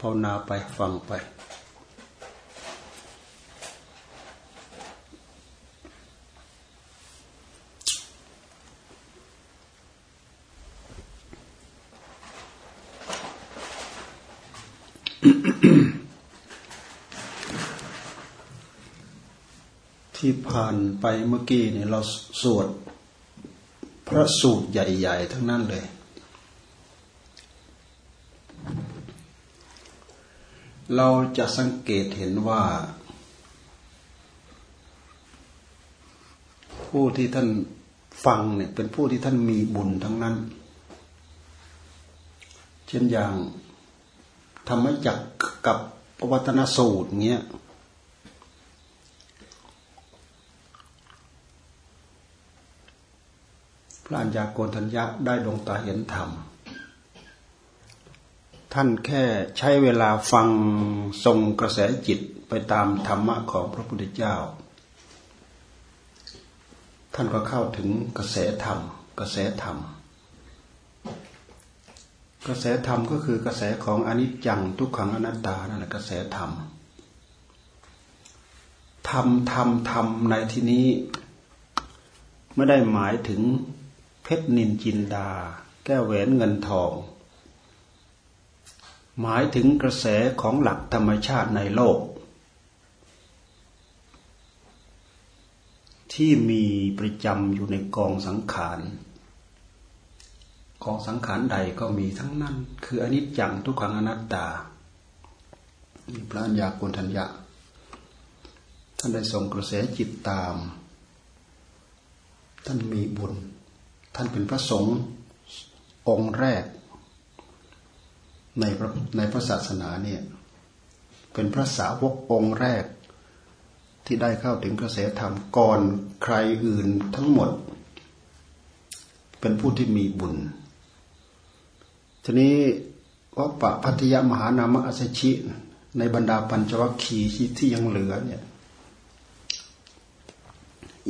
ภาวนาไปฟังไป ที่ผ่านไปเมื่อกี้เนี่ยเราสวด พระสูตรใหญ่ ๆ ทั้งนั้นเลย เราจะสังเกตเห็นว่า ผู้ที่ท่านฟังเนี่ยเป็นผู้ที่ท่านมีบุญทั้งนั้น เช่นอย่างธรรมจักกับปวัตนสูตรเงี้ยพระัญญาโกณทัญญะได้ดวงตาเห็นธรรม ท่านแค่ใช้เวลาฟังทรงกระแสจิตไปตามธรรมะของพระพุทธเจ้า ท่านก็เข้าถึงกระแสธรรม กระแสธรรม กระแสธรรมก็คือกระแสของอนิจจังทุกขังอนัตตานั่นแหละกระแสธรรมธรรมธรรมธรรมในที่นี้ ไม่ได้หมายถึงเพชรนินจินดา แก้วแหวนเงินทอง หมายถึงกระแสของหลักธรรมชาติในโลก ที่มีประจำอยู่ในกองสังขารกองสังขารใดก็มีทั้งนั้น คืออนิจจังทุกขังอนัตตาพระัญญากุณทัญญะท่านได้ส่งกระแสจิตตาม ท่านมีบุญ ท่านเป็นพระสงฆ์องค์แรก ในพระในพระศาสนาเนี่ยเป็นพระสาวกองค์แรก ที่ได้เข้าถึงกระแสธรรมก่อนใครอื่นทั้งหมด เป็นผู้ที่มีบุญ ทีนี้วัปปะพัทยมหานามอัสชิ ในบรรดาปัญจวัคคีย์ที่ยังเหลือเนี่ย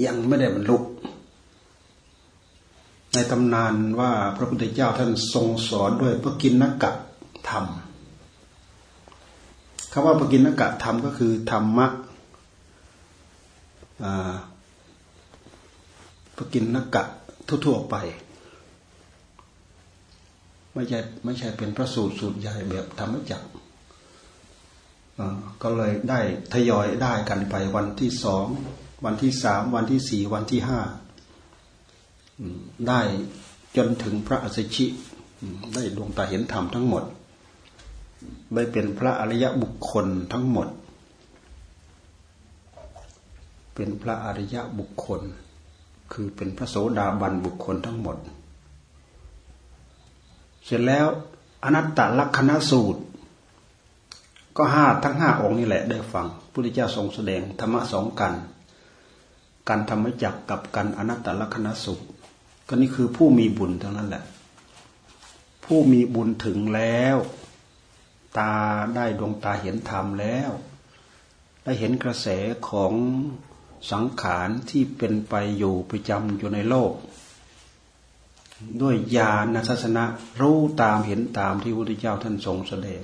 ยังไม่ได้บรรลุในตำนานว่าพระพุทธเจ้าท่านทรงสอนด้วยพระกินนักกะ ธรรมคำว่าพระกินนกะธรรมก็คือธรรมะพระกินนกะทั่วๆไป ไม่ใช่ไม่ใช่เป็นพระสูตรสูตรใหญ่แบบธรรมจักก็เลยได้ทยอยได้กันไปวันที่สองวันที่สามวันที่สี่วันที่ห้าได้จนถึงพระอสิชิ ได้ดวงตาเห็นธรรมทั้งหมด ได้เป็นพระอริยบุคคลทั้งหมด เป็นพระอริยบุคคล คือเป็นพระโสดาบันบุคคลทั้งหมด เสร็จแล้วอนัตตลักษณสูตร ก็ห้าทั้งห้าองค์นี่แหละได้ฟังพุทธเจ้าทรงแสดงธรรมะสองกันการธรรมจักกับการอนัตตลักษณสูตรก็นี่คือผู้มีบุญเท่านั้นแหละ ผู้มีบุญถึงแล้ว ตาได้ดวงตาเห็นธรรมแล้ว ได้เห็นกระแสของสังขารที่เป็นไปอยู่ประจำอยู่ในโลก ด้วยญาณทัศนะรู้ตามเห็นตามที่พระพุทธเจ้าท่านทรงแสดง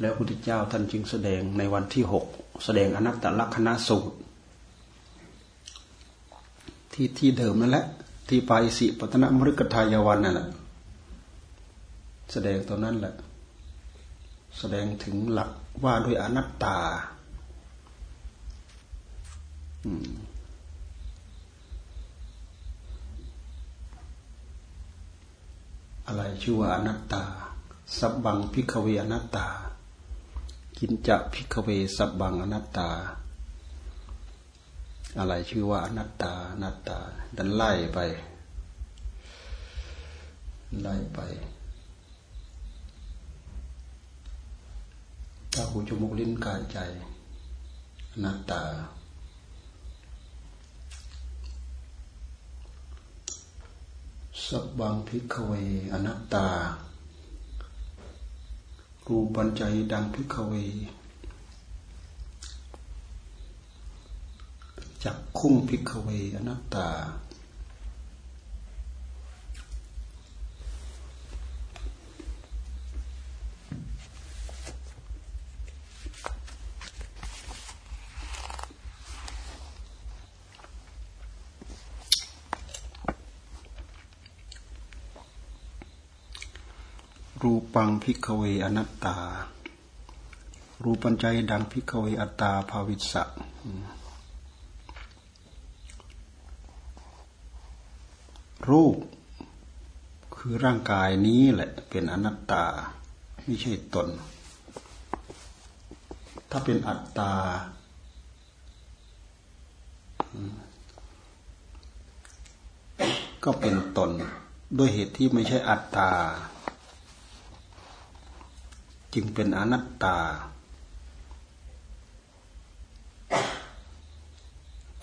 แล้วพระพุทธเจ้าท่านจึงแสดงในวันที่หกแสดงอนัตตลักษณะสูตร ที่ที่เดิมนั่นแหละที่ปาอิสิปตนะมฤกทายวันนั่นแหละ แสดงตอนนั้นแหละ แสดงถึงหลักว่าด้วยอนัตตาอะไรชื่อว่าอนัตตา สับบังพิกเวอนัตตา กินจะพิกเวสับบังอนัตตา อะไรชื่อว่าอนัตตาอนัตตา ดันไล่ไป ไล่ไป ตาหูจมูกลิ้นกายใจอนัตตา สับบังพิกเวอนัตตา รูปัญใจดังพิกเวจักคุ้งพิกเวอนัตตา อ รู ปังพิกเวอนัตตา รูปัญใจดังพิกเวอัตตาภาวิสะรูป คือร่างกายนี้แหละเป็นอนัตตา ไม่ใช่ตน ถ้าเป็นอัตตา ก็เป็นตน ด้วยเหตุที่ไม่ใช่อัตตา จึงเป็นอนัตตา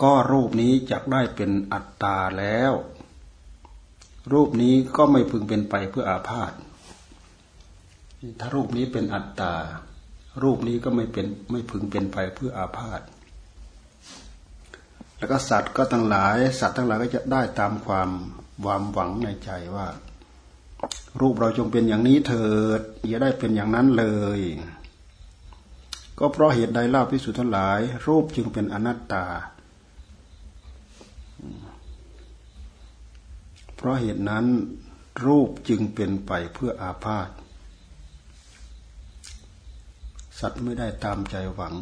ก็รูปนี้จะได้เป็นอัตตาแล้ว รูปนี้ก็ไม่พึงเป็นไปเพื่ออาพาธถ้ารูปนี้เป็นอัตตา รูปนี้ก็ไม่เป็นไม่พึงเป็นไปเพื่ออาพาธแล้วก็สัตว์ก็ทั้งหลาย สัตว์ทั้งหลายก็จะได้ตามความความหวังในใจว่า รูปเราจงเป็นอย่างนี้เถิด อย่าได้เป็นอย่างนั้นเลย ก็เพราะเหตุใดเล่าพิสุทธ์ทั้งหลาย รูปจึงเป็นอนัตตา เพราะเหตุนั้น รูปจึงเป็นไปเพื่ออาพาธสัตว์ไม่ได้ตามใจหวัง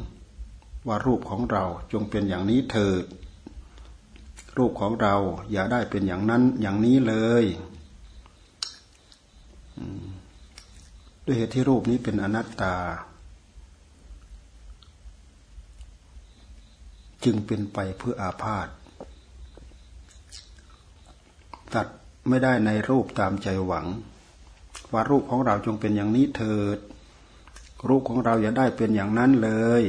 ว่ารูปของเราจงเป็นอย่างนี้เถิด รูปของเราอย่าได้เป็นอย่างนั้นอย่างนี้เลย ด้วยเหตุที่รูปนี้เป็นอนัตตา จึงเป็นไปเพื่ออาพาธตัดไม่ได้ในรูปตามใจหวัง ว่ารูปของเราจงเป็นอย่างนี้เถิด รูปของเราอย่าได้เป็นอย่างนั้นเลย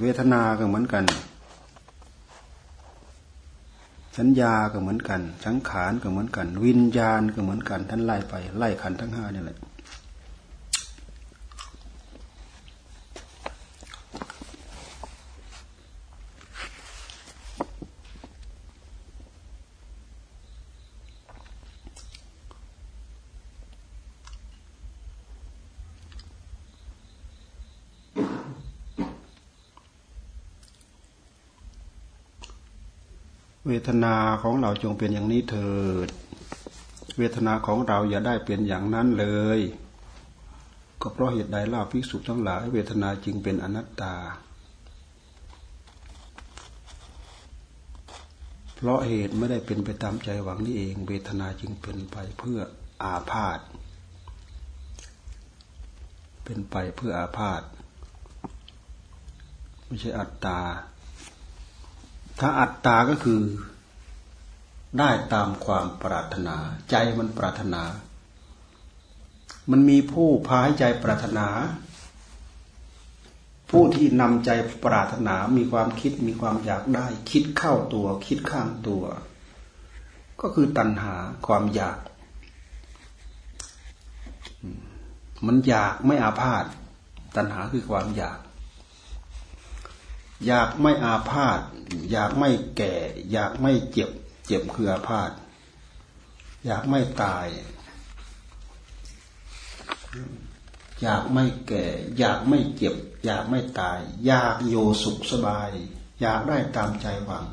เวทนาก็เหมือนกัน สัญญาก็เหมือนกัน สังขารก็เหมือนกัน วิญญาณก็เหมือนกันท่านไล่ไปไล่ขันทั้งห้านี่แหละ เวทนาของเราจงเป็นอย่างนี้เถิด เวทนาของเราอย่าได้เป็นอย่างนั้นเลย ก็เพราะเหตุใดล่าภิกษุทั้งหลาย เวทนาจึงเป็นอนัตตา เพราะเหตุไม่ได้เป็นไปตามใจหวังนี่เอง เวทนาจึงเป็นไปเพื่ออาพาธ เป็นไปเพื่ออาพาธ ไม่ใช่อัตตา ถ้าอัตตาก็คือได้ตามความปรารถนา ใจมันปรารถนา มันมีผู้พาให้ใจปรารถนา ผู้ที่นำใจปรารถนา มีความคิดมีความอยากได้ คิดเข้าตัว คิดข้างตัว ก็คือตัณหาความอยาก มันอยากไม่อาพาธตัณหาคือความอยาก อยากไม่อาพาธอยากไม่แก่ อยากไม่เจ็บ เจ็บคืออาพาธอยากไม่ตาย อยากไม่แก่ อยากไม่เจ็บ อยากไม่ตาย อยากโยสุขสบาย อยากได้ตามใจหวัง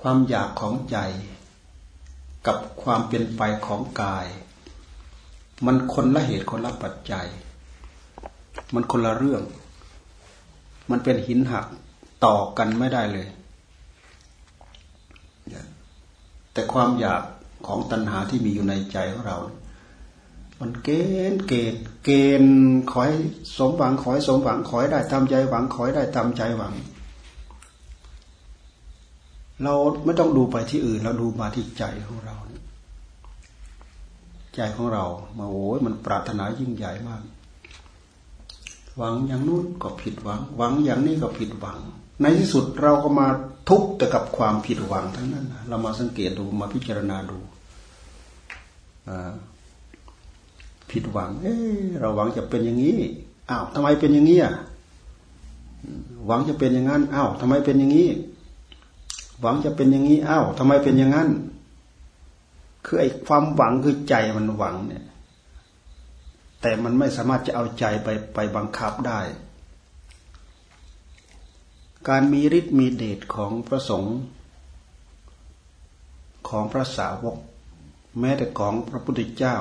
ความอยากของใจ กับความเป็นไปของกาย มันคนละเหตุคนละปัจจัย มันคนละเรื่อง มันเป็นหินหักต่อกันไม่ได้เลย แต่ความอยากของตัณหาที่มีอยู่ในใจของเรา มันเกณฑ์เกณฑ์เกณฑ์ขอให้สมหวังขอให้สมหวังขอให้ได้ตามใจหวังขอให้ได้ตามใจหวัง เราไม่ต้องดูไปที่อื่น เราดูมาที่ใจของเรา ใจของเรามาโอ้ยมันปรารถนายิ่งใหญ่มาก หวังอย่างนู้นก็ผิดหวัง หวังอย่างนี้ก็ผิดหวัง ในที่สุดเราก็มาทุกข์แต่กับความผิดหวังทั้งนั้นเรามาสังเกตดูมาพิจารณาดูผิดหวัง เอ้เราหวังจะเป็นอย่างนี้อ้าวทำไมเป็นอย่างนี้อะหวังจะเป็นอย่างนั้นอ้าวทำไมเป็นอย่างนี้ หวังจะเป็นอย่างนี้อ้าวทำไมเป็นอย่างนั้น คือไอ้ความหวังคือใจมันหวังเนี่ย แต่มันไม่สามารถจะเอาใจไปไปบังคับได้ การมีฤทธิ์มีเดชของพระสงฆ์ของพระสาวก แม้แต่ของพระพุทธเจ้า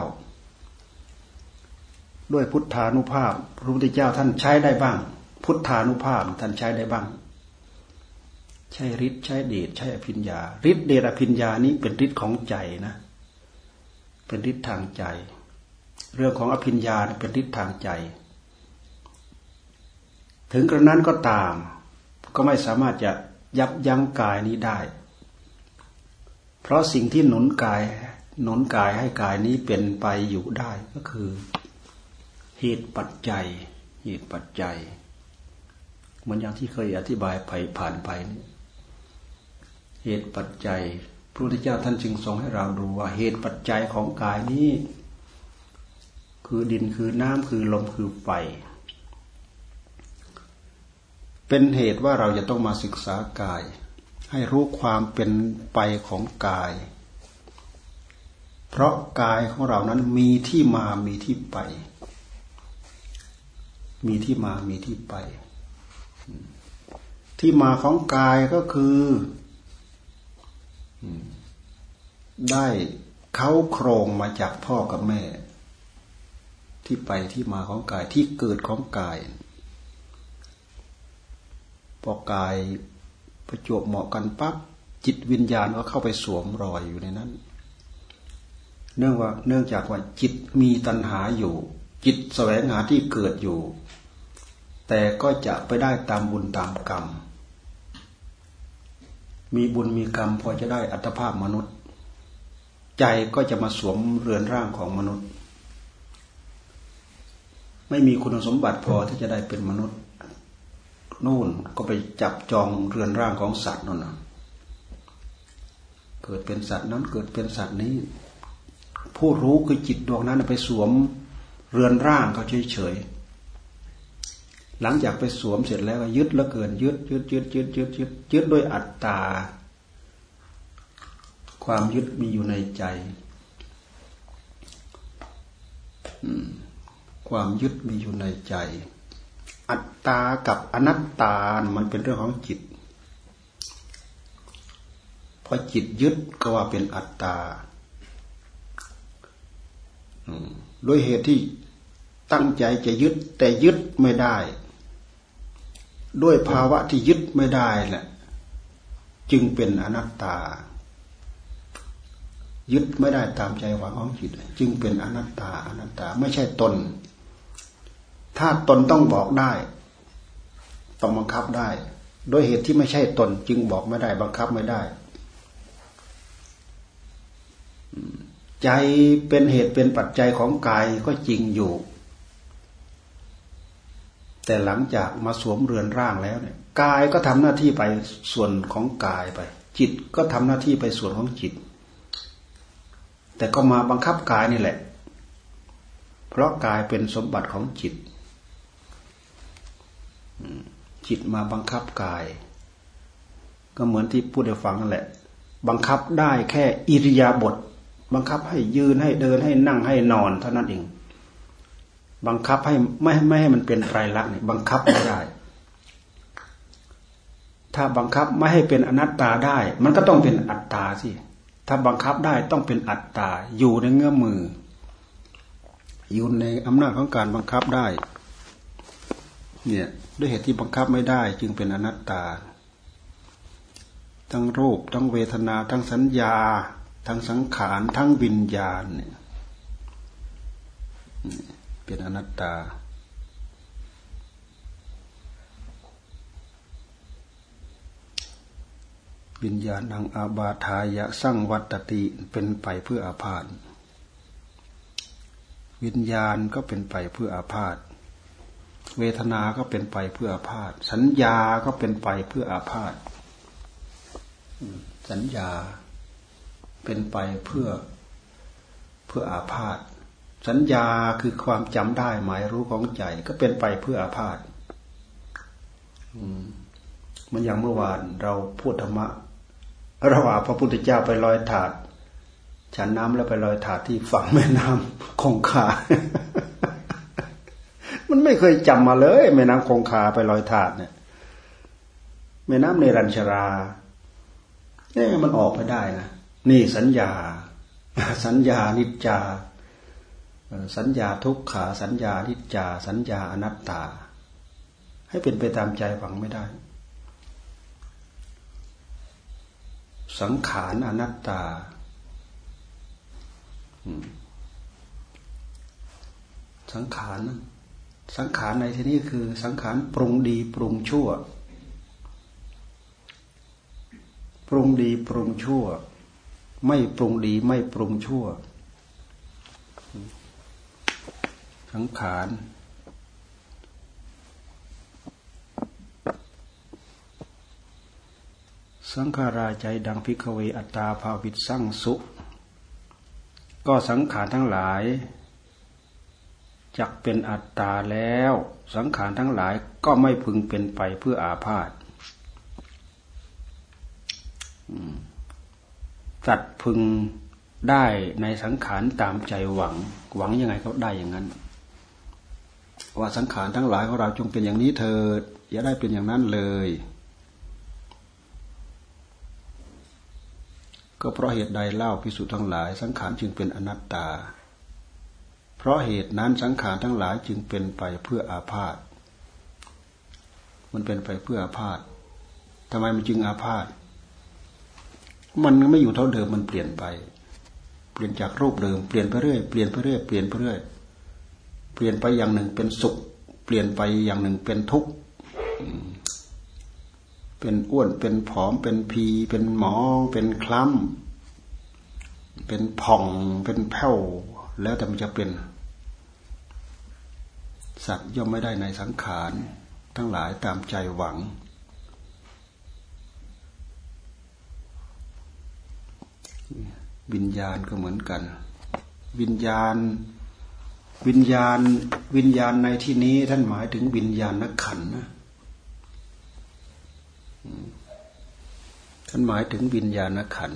ด้วยพุทธานุภาพ พระพุทธเจ้าท่านใช้ได้บ้าง พุทธานุภาพท่านใช้ได้บ้าง ใช้ฤทธิ์ใช้เดชใช้อภิญญาฤทธิ์เดชอภิญญานี้เป็นฤทธิ์ของใจนะ เป็นฤทธิ์ทางใจ เรื่องของอภิญญาเป็นทธิ์ทางใจ ถึงกระนั้นก็ตาม ก็ไม่สามารถจะยับยั้งกายนี้ได้ เพราะสิ่งที่หนุนกายหนุนกายให้กายนี้เป็นไปอยู่ได้ก็คือเหตุปัจจัย เหตุปัจจัย เหมือนอย่างที่เคยอธิบายไปผ่านไปนี่เหตุปัจจัยพระพุทธเจ้าท่านจึงทรงให้เราดูว่าเหตุปัจจัยของกายนี้ คือดินคือน้ำคือลมคือไฟ เป็นเหตุว่าเราจะต้องมาศึกษากาย ให้รู้ความเป็นไปของกาย เพราะกายของเรานั้นมีที่มามีที่ไป มีที่มามีที่ไป ที่มาของกายก็คือได้เขาโครงมาจากพ่อกับแม่ ที่ไปที่มาของกายที่เกิดของกาย พอกายประจวบเหมาะกันปั๊บจิตวิญญาณก็เข้าไปสวมรอยอยู่ในนั้น เนื่องว่าเนื่องจากว่าจิตมีตัณหาอยู่ จิตแสวงหาที่เกิดอยู่ แต่ก็จะไปได้ตามบุญตามกรรม มีบุญมีกรรมพอจะได้อัตภาพมนุษย์ ใจก็จะมาสวมเรือนร่างของมนุษย์ ไม่มีคุณสมบัติพอที่จะได้เป็นมนุษย์นู่นก็ไปจับจองเรือนร่างของสัตว์นั่นนะเกิดเป็นสัตว์นั้นเกิดเป็นสัตว์นี้ ผู้รู้คือจิตดวงนั้นไปสวมเรือนร่างเขาเฉยๆหลังจากไปสวมเสร็จแล้วก็ยึดแล้วเกินยึดยึดยึดยึดยึดยึดยึดด้วยอัตตา ความยึดมีอยู่ในใจ ความยึดมีอยู่ในใจ อัตตากับอนัตตา มันเป็นเรื่องของจิตพอจิตยึดก็ว่าเป็นอัตตาโดยเหตุที่ตั้งใจจะยึด แต่ยึดไม่ได้ ด้วยภาวะที่ยึดไม่ได้แหละจึงเป็นอนัตตา ยึดไม่ได้ตามใจหวังของจิตจึงเป็นอนัตตาอนัตตา ไม่ใช่ตน ถ้าตนต้องบอกได้ ต้องบังคับได้ โดยเหตุที่ไม่ใช่ตนจึงบอกไม่ได้ บังคับไม่ได้ ใจเป็นเหตุเป็นปัจจัยของกายก็จริงอยู่ แต่หลังจากมาสวมเรือนร่างแล้วเนี่ยกายก็ทำหน้าที่ไปส่วนของกายไป จิตก็ทำหน้าที่ไปส่วนของจิต แต่ก็มาบังคับกายนี่แหละ เพราะกายเป็นสมบัติของจิต จิตมาบังคับกาย ก็เหมือนที่พูดให้ฟังนั่นแหละ บังคับได้แค่อิริยาบถบังคับให้ยืนให้เดินให้นั่งให้นอนเท่านั้นเอง บังคับให้ไม่ไม่ให้มันเป็นไตรลักษณ์บังคับไม่ได้ ถ้าบังคับไม่ให้เป็นอนัตตาได้ มันก็ต้องเป็นอัตตาสิถ้าบังคับได้ต้องเป็นอัตตาอยู่ในเงื้อมือ อยู่ในอำนาจของการบังคับได้ เนี่ย ด้วยเหตุที่บังคับไม่ได้จึงเป็นอนัตตา ทั้งรูป ทั้งเวทนา ทั้งสัญญา ทั้งสังขาร ทั้งวิญญาณเนี่ยเป็นอนัตตา วิญญาณังอาบาทายะสร้างวัตติเป็นไปเพื่ออาพาธวิญญาณก็เป็นไปเพื่ออาพาธ เวทนาก็เป็นไปเพื่ออาพาธสัญญาก็เป็นไปเพื่ออาพาธสัญญาเป็นไปเพื่อเพื่ออาพาธสัญญาคือความจำได้หมายรู้ของใจ ก็เป็นไปเพื่ออาพาธมันอย่างเมื่อวานเราพูดธรรมะระหว่างพระพุทธเจ้าไปลอยถาดฉันน้ำแล้วไปลอยถาดที่ฝั่งแม่น้ำคงคา มันไม่เคยจำมาเลยแม่น้ำคงคาไปลอยถาดเนี่ยแม่น้ำในรัญชราเนี่ยมันออกไปได้นะนี่สัญญา สัญญานิจจา สัญญาทุกขา สัญญานิจจา สัญญาอนัตตา ให้เป็นไปตามใจฝังไม่ได้ สังขารอนัตตาสังขาร สังขารในที่นี้คือสังขารปรุงดีปรุงชั่ว ปรุงดีปรุงชั่ว ไม่ปรุงดีไม่ปรุงชั่ว สังขารสังขาราใจดังพิกเวอัตตาภาวิตสร้างสุ ก็สังขารทั้งหลาย จักเป็นอัตตาแล้ว สังขารทั้งหลายก็ไม่พึงเป็นไปเพื่ออาพาธจัดพึงได้ในสังขารตามใจหวัง หวังยังไงก็ได้อย่างนั้น ว่าสังขารทั้งหลายของเราจงเป็นอย่างนี้เถิดอย่าได้เป็นอย่างนั้นเลย ก็เพราะเหตุใดเล่าพิสุทั้งหลาย สังขารจึงเป็นอนัตตา เพราะเหตุนั้นสังขารทั้งหลายจึงเป็นไปเพื่ออาพาธมันเป็นไปเพื่ออาพาธทำไมมันจึงอาพาธมันไม่อยู่เท่าเดิมมันเปลี่ยนไป เปลี่ยนจากรูปเดิมเปลี่ยนไปเรื่อยเปลี่ยนไปเรื่อยเปลี่ยนไปเรื่อยเปลี่ยนไปอย่างหนึ่งเป็นสุข เปลี่ยนไปอย่างหนึ่งเป็นทุกข์เป็นอ้วนเป็นผอมเป็นพี เป็นหมองเป็นคล้ำเป็นผ่องเป็นแผ่วแล้วแต่มันจะเป็น สัตว์ย่อมไม่ได้ในสังขาร ทั้งหลายตามใจหวัง วิญญาณก็เหมือนกัน วิญญาณ วิญญาณ วิญญาณในที่นี้ท่านหมายถึงวิญญาณนักขันนะท่านหมายถึงวิญญาณขัน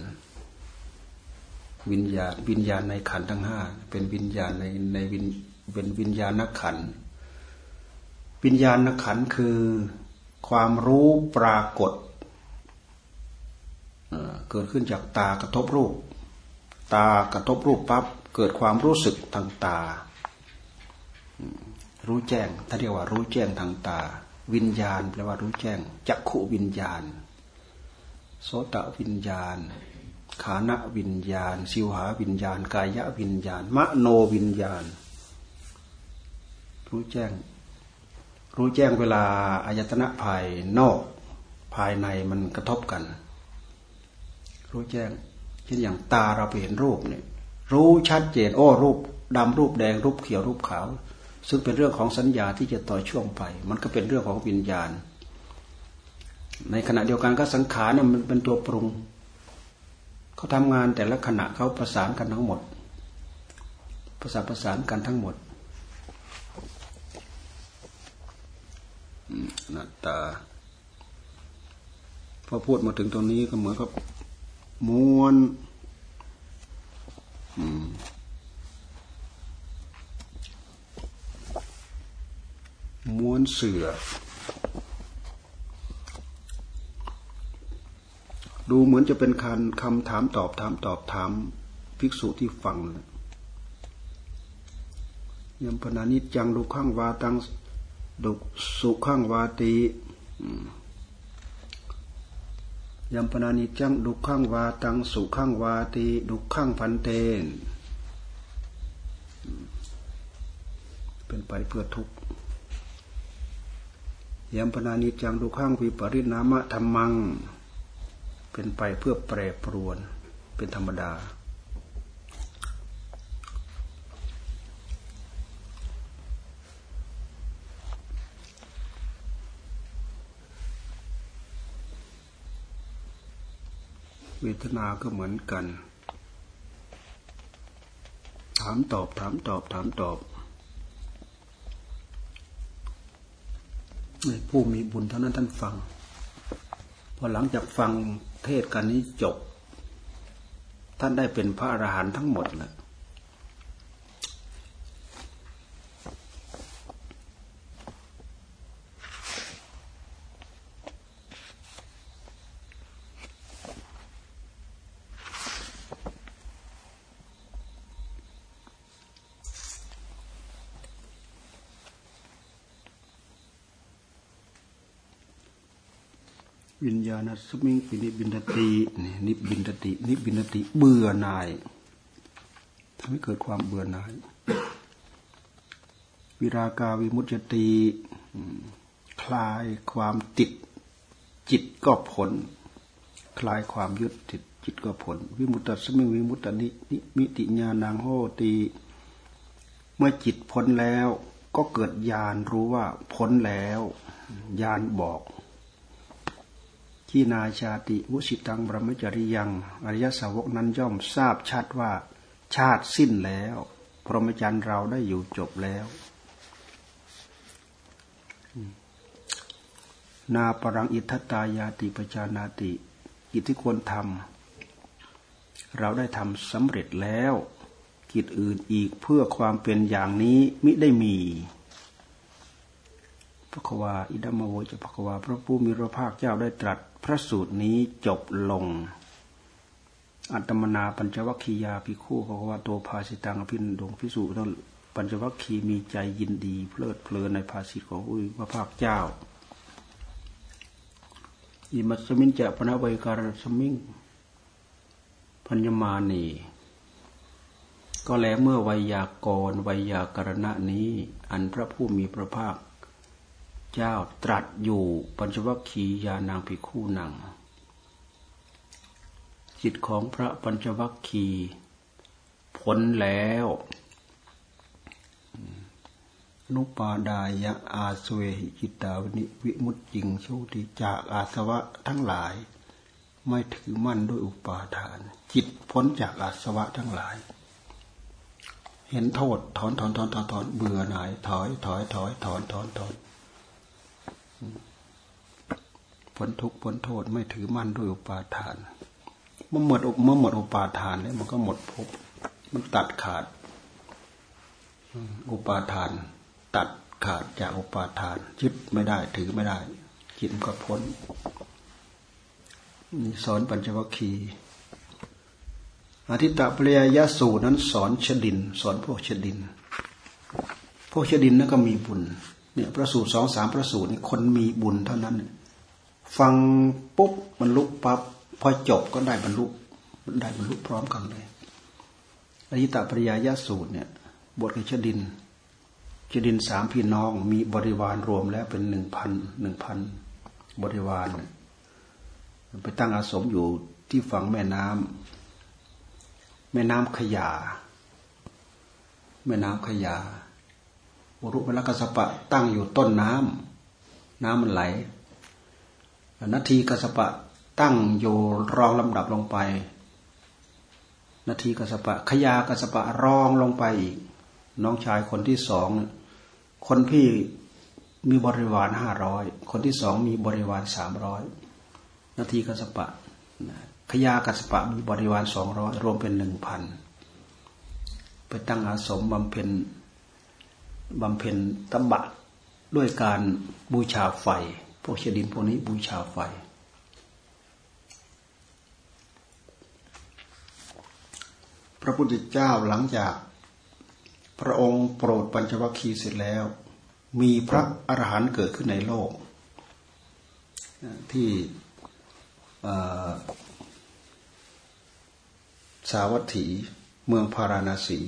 วิญญาณวิญญาณในขันทั้งห้าเป็นวิญญาณในในวินเป็นวิญญาณขัน วิญญาณขันคือความรู้ปรากฏเกิดขึ้นจากตากระทบรูป ตากระทบรูปปั๊บเกิดความรู้สึกทางตา รู้แจ้งถ้าเรียกว่ารู้แจ้งทางตา วิญญาณแปลว่ารู้แจ้งจักขุวิญญาณ โสตวิญญาณ ขานะวิญญาณ สิวหาวิญญาณ กายะวิญญาณ มโนวิญญาณ รู้แจ้ง รู้แจ้งเวลาอายตนะภายนอกภายในมันกระทบกัน รู้แจ้งเช่นอย่างตาเราไปเห็นรูปเนี่ยรู้ชัดเจนโอ้รูปดำรูปแดงรูปเขียวรูปขาว ซึ่งเป็นเรื่องของสัญญาที่จะต่อช่วงไป มันก็เป็นเรื่องของวิญญาณ ในขณะเดียวกันก็สังขารเนี่ยมันเป็นตัวปรุงเขาทำงานแต่ละขณะเขาประสานกันทั้งหมด ประสานประสานกันทั้งหมด นัตตาพอพูดมาถึงตรงนี้ก็เหมือนกับม้วนม้วนเสือ ดูเหมือนจะเป็นคำคำถามตอบถามตอบถามภิกษุที่ฟังยมพนานิจังดุข้างวาตัง ดุสุข้างวาตียมปนานิจังดุข้างวาตังสุข้างวาตีดุข้างพันเตนเป็นไปเพื่อทุกข์ยมปนานิจังดูข้างวิปริณามะธรรมัง เป็นไปเพื่อแปรปรวน เป็นธรรมดา เวทนาก็เหมือนกัน ถามตอบถามตอบถามตอบผู้มีบุญเท่านั้นท่านฟัง พอหลังจากฟังเทศกันนี้จบ ท่านได้เป็นพระอรหันต์ทั้งหมดแล้ว วิญญาณสมิงปินิบินตินี่นิบินติ นิบินติ เบื่อหน่ายทำให้เกิดความเบื่อหน่าย วิรากาวิมุตติคลายความติด จิตก็ผล คลายความยึดติดจิตก็ผล วิมุตตสมิงวิมุตตนินิมิติญาณังโหตีเมื่อจิตพ้นแล้ว ก็เกิดญาณรู้ว่าพ้นแล้วญาณบอก ที่นาชาติวุสิตังบรมจริยัง อริยสาวกนั้นย่อมทราบชัดว่าชาติสิ้นแล้ว พรหมจรรย์เราได้อยู่จบแล้ว นาปรังอิทตายาติปจานาติ กิจที่ควรทำเราได้ทำสำเร็จแล้ว กิจอื่นอีกเพื่อความเป็นอย่างนี้มิได้มีพระควาอิดัมมโวจะพระควาพระผู้มีพระภาคเจ้าได้ตรัส พระสูตรนี้จบลง อัตมนาปัญจวัคคียาภิกขุพระควาโตภาสิตังอภินดงพิสุทั้งปัญจวัคคีมีใจยินดี เพลิดเพลินในภาสิทของอุพระภาคเจ้าอิมัสมินจะพนะไวการสมิงพัญญมานีก็แล้วเมื่อไวยากรไวยากรณะนี้ อันพระผู้มีพระภาค เจ้าตรัสอยู่ปัญจวัคคียานางภิกขุนังจิตของพระปัญจวัคคีพ้นแล้วนุปาดายะอาสเวหิจิตาวนิวิมุตจิงสุติจากอาสวะทั้งหลาย ไม่ถือมั่นด้วยอุปาทาน จิตพ้นจากอาสวะทั้งหลาย เห็นโทษถอนถอนถอนถอนถอนเบื่อหน่ายถอยถอยถอยถอนถอนถอน พ้นทุกข์พ้นโทษไม่ถือมั่นด้วยอุปาทานเมื่อหมดเมื่อหมดอุปาทานแล้วมันก็หมดภพมันตัดขาด อุปาทาน ตัดขาดจากอุปาทานยึดไม่ได้ถือไม่ได้ จิตก็พ้นนี่สอนปัญจวัคคีย์อาทิตตปริยยสูนั้นสอนชดิน สอนพวกชดิน พวกชดินนั่นก็มีบุญ เนี่ยพระสูตรสองสามพระสูตรนี่คนมีบุญเท่านั้น ฟังปุ๊บบรรลุปั๊บพอจบก็ได้บรรลุได้บรรลุพร้อมกันเลยอริตปริยายสูตรเนี่ย บทกับชดินชดินสามพี่น้องมีบริวารรวมแล้วเป็นหนึ่งพันหนึ่งพันบริวาร ไปตั้งอาสมอยู่ที่ฝั่งแม่น้ำแม่น้ำขยา แม่น้ำขยา อุรุเวลกัสปะตั้งอยู่ต้นน้ำน้ำมันไหลนาทีกัสปะตั้งอยู่รองลำดับลงไป นาทีกัสปะขยากัสปะรองลงไปอีก น้องชายคนที่สองคนพี่มีบริวารห้าร้อยคนที่สองมีบริวารสามร้อยนาทีกัสปะขยากัสปะมีบริวารสองร้อยรวมเป็นหนึ่งพันไปตั้งอาสมบำเพ็ญ บำเพ็ญตบะด้วยการบูชาไฟ พวกเชดินพวกนี้บูชาไฟ พระพุทธเจ้าหลังจาก พระองค์โปรดปัญจวัคคีย์เสร็จแล้ว มีพระอรหันต์เกิดขึ้นในโลก ที่สาวัตถีเมืองพาราณสี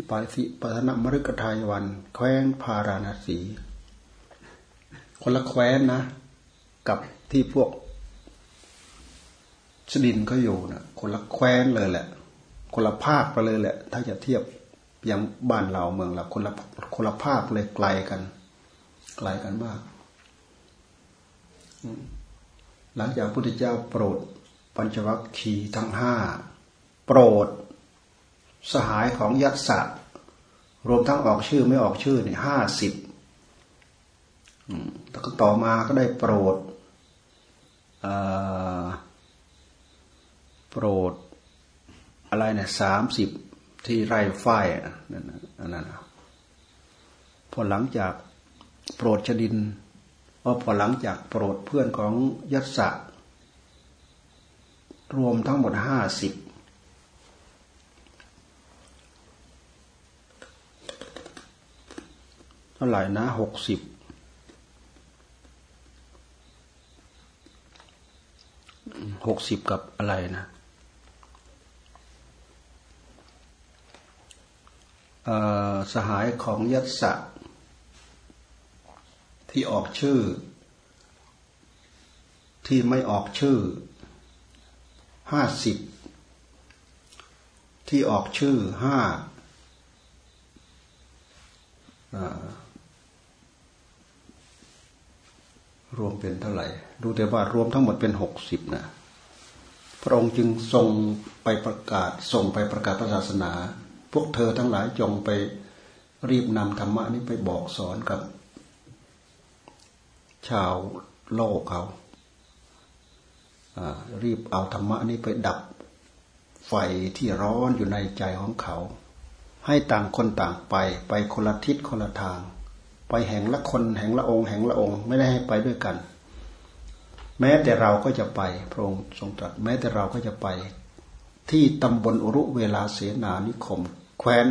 ที่ปาสิปัทนมฤกทายวัน แคว้นพาราณสี คนละแคว้นนะ กับที่พวกสดินเขาอยู่นะคนละแคว้นเลยแหละ คนละภาคไปเลยแหละ ถ้าจะเทียบอย่างบ้านเราเมืองเราคนละคนละภาคเลยไกลกัน ไกลกันมาก หลังจากพระพุทธเจ้าโปรด ปัญจวัคคีย์ทั้งห้าโปรด สหายของยักษ์สัตว์รวมทั้งออกชื่อไม่ออกชื่อเนี่ยห้าสิบแล้วก็ต่อมาก็ได้โปรดโปรดอะไรเนี่ยสามสิบที่ไร่ฝ้ายนั่นนั่นพอหลังจากโปรดชดินพอหลังจากโปรดเพื่อนของยักษ์สัตว์รวมทั้งหมดห้าสิบ ท่าไหร่นะหกสิบหกสิบกับอะไรนะสหายของยัตสะที่ออกชื่อ ที่ไม่ออกชื่อห้าสิบที่ออกชื่อห้า รวมเป็นเท่าไหร่ ดูแต่ว่ารวมทั้งหมดเป็นหกสิบนะ พระองค์จึงทรงไปประกาศส่งไปประกาศศาสนา พวกเธอทั้งหลายจงไปรีบนำธรรมะนี้ไปบอกสอนกับ ชาวโลกเขารีบเอาธรรมะนี้ไปดับไฟที่ร้อนอยู่ในใจของเขา ให้ต่างคนต่างไปไปคนละทิศคนละทาง ไปแห่งละคนแห่งละองค์แห่งละองค์ ไม่ได้ให้ไปด้วยกัน แม้แต่เราก็จะไปพระองค์ทรงตรัสแม้แต่เราก็จะไป ที่ตำบลอุรุเวลาเสนานิคม แคว้น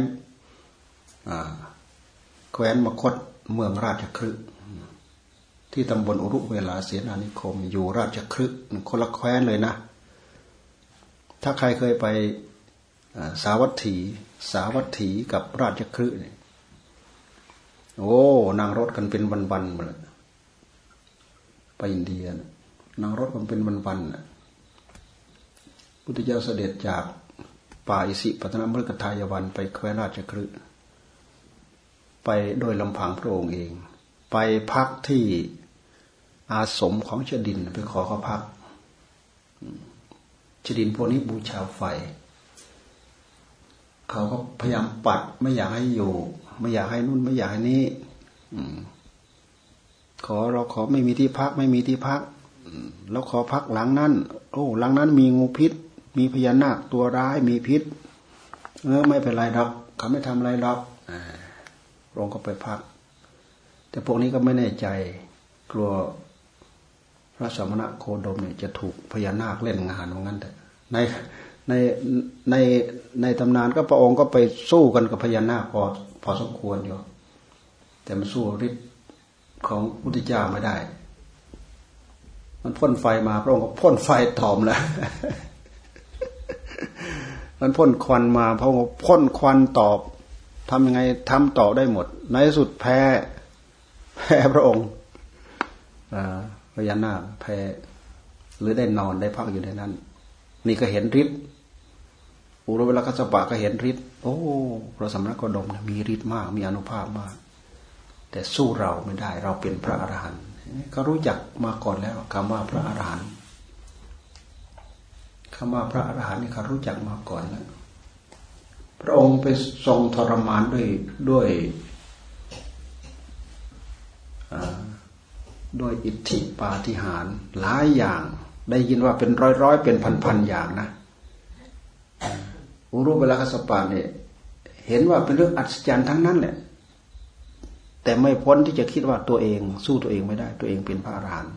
แคว้นมคตเมืองราชคฤห์ที่ตำบลอุรุเวลาเสนานิคม อยู่ราชคฤห์คนละแคว้นเลยนะ ถ้าใครเคยไปสาวัตถี สาวัตถีกับราชคฤห์เนี่ย โอ้นั่งรถกันเป็นวันๆมาเลยไปอินเดียนั่งรถกันเป็นวันๆพุทธเจ้าเสด็จจากป่าอิสิปตนมฤกทายวัน ไปแคว้นราชคฤห์ไปโดยลำพังพระองค์เอง ไปพักที่อาสมของเจดินไปขอเขาพักจดินพวกนี้บูชาไฟ เขาก็พยายามปัดไม่อยากให้อยู่ ไม่อยากให้นู่นไม่อยากให้นี้ขอเราขอไม่มีที่พัก ไม่มีที่พักเราขอพักหลังนั้น โอ้หลังนั้นมีงูพิษ มีพญานาคตัวร้ายมีพิษเออไม่เป็นไรดอกเขาไม่ทำอะไรดอกลงก็ไปพัก แต่พวกนี้ก็ไม่แน่ใจ กลัวพระสมณะโคดมเนี่ยจะถูกพญานาคเล่นงานว่างั้นแต่ในในในในตำนานก็พระองค์ก็ไปสู้กันกับพญานาคพอ พอสมควรอยู่ แต่มันสู้ฤทธิ์ของพุทธเจ้าไม่ได้ มันพ่นไฟมาพระองค์ก็พ่นไฟถอมแล้ว มันพ่นควันมาพระองค์พ่นควันตอบทำยังไงทำต่อได้หมด ในสุดแพ้ แพ้พระองค์พญานาคแพ้หรือได้นอนได้พักอยู่ในนั้น นี่ก็เห็นฤทธิ์อุรเวลกัสปะก็เห็นฤทธิ์ โอ้พระสมณโคดมมีฤทธิ์มาก มีอนุภาพมาก แต่สู้เราไม่ได้ เราเป็นพระอรหันต์เขารู้จักมาก่อนแล้วคำว่าพระอรหันต์คำว่าพระอรหันต์นี่เขารู้จักมาก่อนแล้วพระองค์ไปทรงทรมานด้วยด้วยด้วยอิทธิปาฏิหาริย์หลายอย่าง ได้ยินว่าเป็นร้อยร้อยเป็นพันพันอย่างนะ อุรุเวลาคสปาเนี่ยเห็นว่าเป็นเรื่องอัศจรรย์ทั้งนั้นแหละ แต่ไม่พ้นที่จะคิดว่าตัวเองสู้ตัวเองไม่ได้ ตัวเองเป็นพระอรหันต์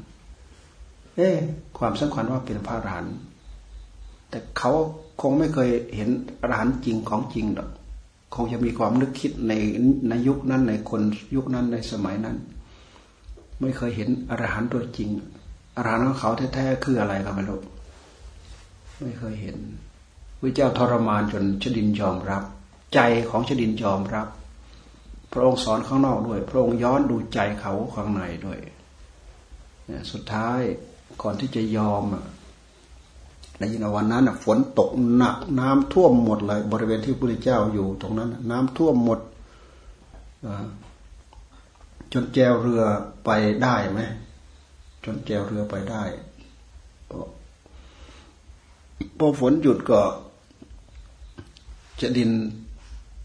เอ๊ความสำคัญว่าเป็นพระอรหันต์แต่เขาคงไม่เคยเห็นอรหันต์จริงของจริงหรอกคงจะมีความนึกคิดในในยุคนั้นในคนยุคนั้นในสมัยนั้น ไม่เคยเห็นอรหันต์ตัวจริงอรหันต์ของเขาแท้ๆคืออะไรก็ไม่รู้ไม่เคยเห็น พระเจ้าทรมานจนชดินยอมรับ ใจของชดินยอมรับ พระองค์สอนข้างนอกด้วย พระองค์ย้อนดูใจเขาข้างในด้วยสุดท้ายก่อนที่จะยอมในยินวันนั้นฝนตกหนักน้ำท่วมหมดเลย บริเวณที่พระพุทธเจ้าอยู่ตรงนั้น น้ำท่วมหมดจนแจวเรือไปได้ไหมจนแจวเรือไปได้พอฝนหยุดก็ จดิน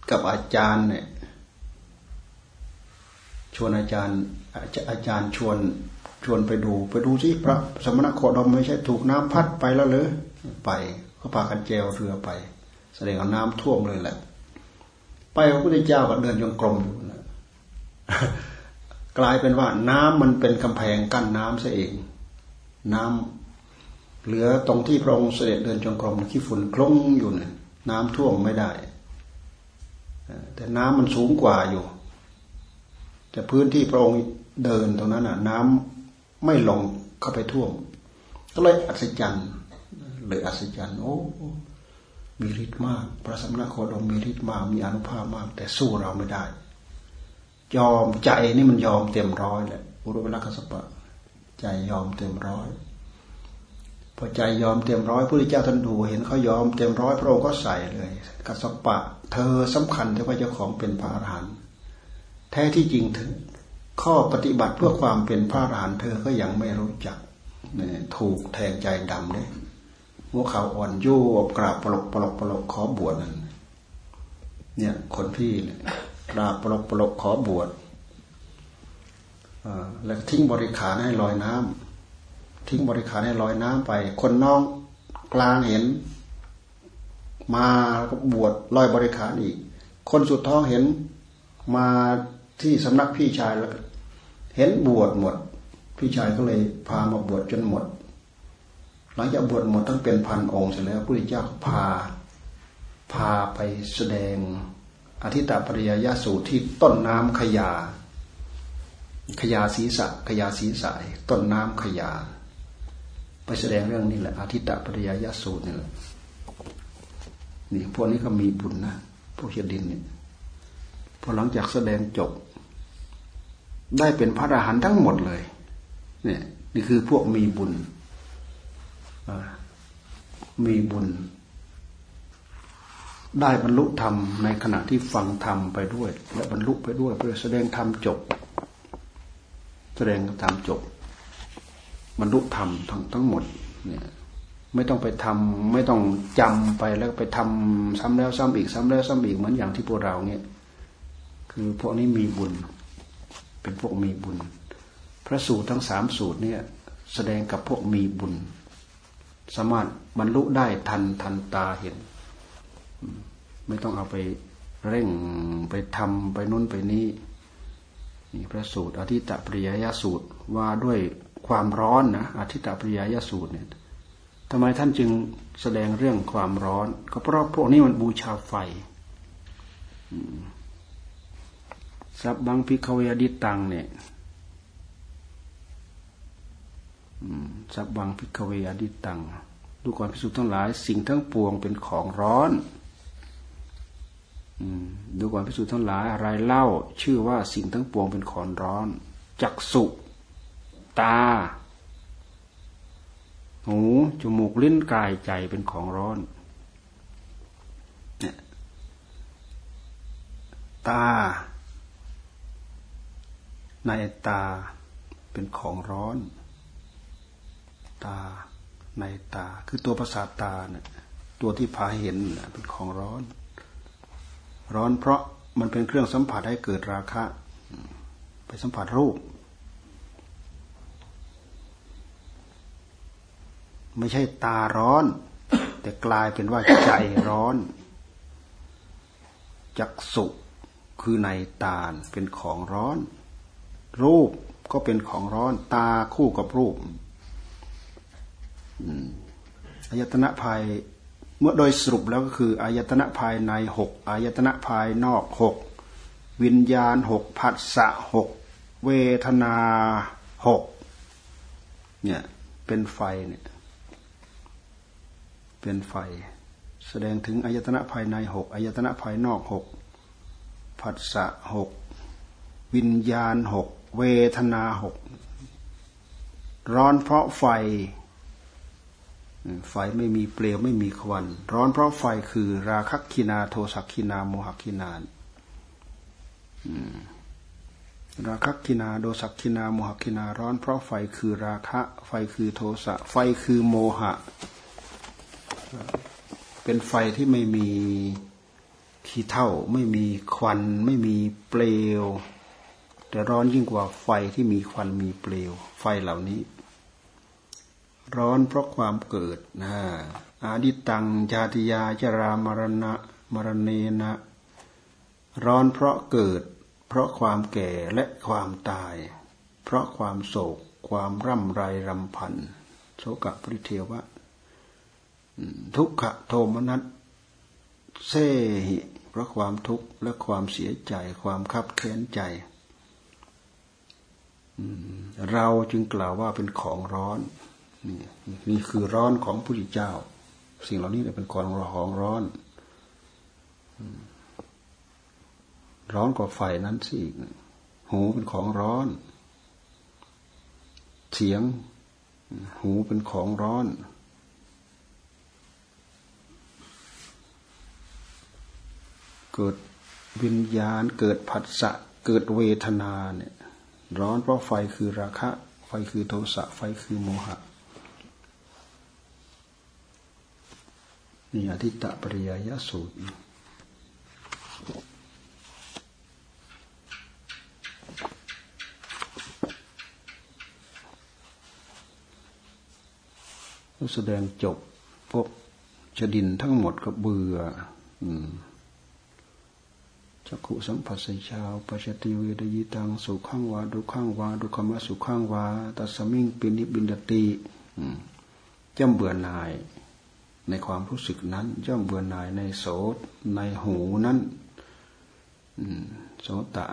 กับอาจารย์เนี่ยชวนอาจารย์อาจารย์ชวนชวนไปดู ไปดูสิพระสมณโคดมไม่ใช่ถูกน้ำพัดไปแล้วเลยไปก็พากันแจวเรือไป แสดงว่าน้ำท่วมเลยแหละ ไปพระพุทธเจ้าก็เดินยงกรมอยู่นะกลายเป็นว่าน้ำมันเป็นกำแพงกั้นน้ำซะเอง น้ำเหลือตรงที่พระองค์เสด็จเดินจงกรมขี้ฝุ่นคลุ้งอยู่เนี่ย น้ำท่วมไม่ได้แต่น้ำมันสูงกว่าอยู่ แต่พื้นที่พระองค์เดินตรงนั้นน่ะ น้ำไม่ลงเข้าไปท่วม ก็เลยอัศจรรย์เลยอัศจรรย์โอ้มีฤทธิ์มาก พระสมณโคดมมีฤทธิ์มาก มีอนุภาพมาก แต่สู้เราไม่ได้ ยอมใจนี่มันยอมเต็มร้อยแหละอุรุเวลกัสปะ ใจยอมเต็มร้อย พอใจยอมเต็มร้อยพระพุทธเจ้าท่านดู เห็นเขายอมเต็มร้อยพระองค์ก็ใส่เลยกัสปะ เธอสำคัญที่ว่าเจ้าของเป็นพระอรหันต์แท้ที่จริงถึง ข้อปฏิบัติเพื่อความเป็นพระอรหันต์เธอก็ยังไม่รู้จักถูกแทงใจดำเลยหัวเขาอ่อนโยบกราบปลกปลกปลกขอบวชนั่นเนี่ย คนพี่เนี่ยกราบปลกปลกขอบวชแล้วทิ้งบริขารให้ลอยน้ำ ทิ้งบริขารให้ลอยน้ำไป คนน้องกลางเห็น มาแล้วก็บวชลอยบริขารอีก คนสุดท้องเห็นมาที่สำนักพี่ชายแล้ว เห็นบวชหมด พี่ชายก็เลยพามาบวชจนหมด หลังจากบวชหมดทั้งเป็นพันองค์เสร็จแล้วพระพุทธเจ้าพา พาไปแสดงอธิตาปริยญาสูตรที่ต้นน้ำขยา ขยาศีสะขยาศีสายต้นน้ำขยา ไปแสดงเรื่องนี้แหละอธิตาปริยญาสูตรนี่แหละนี่พวกนี้ก็มีบุญนะพวกเฮดินเนี่ยพอหลังจากแสดงจบ ได้เป็นพระอรหันต์ทั้งหมดเลย เนี่ย นี่คือพวกมีบุญมีบุญ ได้บรรลุธรรมในขณะที่ฟังธรรมไปด้วย และบรรลุไปด้วยเพื่อแสดงธรรมจบ แสดงธรรมจบ บรรลุธรรมทั้งทั้งหมดเนี่ยไม่ต้องไปทำไม่ต้องจำไปแล้วไปทำซ้ำแล้วซ้ำอีกซ้ำแล้วซ้ำอีกเหมือนอย่างที่พวกเราเนี่ยคือพวกนี้มีบุญ เป็นพวกมีบุญ พระสูตรทั้งสามสูตรเนี่ยแสดงกับพวกมีบุญ สามารถบรรลุได้ทันทันตาเห็น ไม่ต้องเอาไปเร่งไปทำไปนู้นไปนี้นี่พระสูตรอธิตปริยยสูตรว่าด้วย ความร้อนนะอธิตปริยยสูตรเนี่ยทำไมท่านจึงแสดงเรื่องความร้อน ก็เพราะพวกนี้มันบูชาไฟสับบังพิคเวดิตังเนี่ยสับวังพิกเวอดิตังดูก่อนพิสุทั้งหลาย สิ่งทั้งปวงเป็นของร้อนดูก่อนพิสุทั้งหลายอะไรเล่า ชื่อว่าสิ่งทั้งปวงเป็นของร้อน จักสุ ตา หู จมูก ลิ้น กายใจเป็นของร้อนเนี่ยตา ในตาเป็นของร้อน ตา ในตา คือตัวประสาทตาเนี่ยตัวที่พาเห็นเป็นของร้อน ร้อนเพราะมันเป็นเครื่องสัมผัสให้เกิดราคะ ไปสัมผัสรูป ไม่ใช่ตาร้อน แต่กลายเป็นว่าใจร้อน จักสุคือในตาเป็นของร้อน รูปก็เป็นของร้อน ตาคู่กับรูปอายตนะภายเมื่อโดยสรุปแล้วก็คืออายตนะภายในหกอายตนะภายนอกหกวิญญาณหกผัสสะหกเวทนาหกเนี่ยเป็นไฟเนี่ย เป็นไฟ แสดงถึงอายตนะภายในหกอายตนะภายนอกหกผัสสะหกวิญญาณหกเวทนาหกร้อนเพราะไฟ ไฟไม่มีเปลวไม่มีควัน ร้อนเพราะไฟคือราคะคินาโทสักคินาโมหคินานราคะคินาโดสักคินาโมหคินา ร้อนเพราะไฟคือราคะ ไฟคือโทสะไฟคือโมหะ เป็นไฟที่ไม่มีขี้เท่าไม่มีควัน ไม่มีเปลว แต่ร้อนยิ่งกว่าไฟที่มีควันมีเปลว ไฟเหล่านี้ ร้อนเพราะความเกิดนะอาดิตังชาติยาจรามรณะมรณเนนะ ร้อนเพราะเกิด เพราะความแก่และความตาย เพราะความโศก ความร่ำไรรำพันโศกปริเทวะ ทุกขโทมนัสเซหิเพราะความทุกข์และความเสียใจ ความคับแค้นใจเราจึงกล่าวว่าเป็นของร้อนนี่นี่คือร้อนของพระพุทธเจ้า สิ่งเหล่านี้เป็นของของร้อนร้อนกว่าไฟนั้นสิหูเป็นของร้อน เสียง หูเป็นของร้อน เกิดวิญญาณ เกิดผัสสะเกิดเวทนาเนี่ยร้อนเพราะไฟคือราคะ ไฟคือโทสะไฟคือโมหะนี่อธิตะปริยยสูตรแสดงจบพวกจดินทั้งหมดก็เบื่อ จักขุสัมผัสชาวปัจติเวดยิตังสุขังวาดุขังวาดุขมะสุขังวาตัสมิงปินิบินดติจำเบื่อหน่าย ในความรู้สึกนั้น ย่อมเบื่อหน่ายในโสตในหูนั้นโสตะ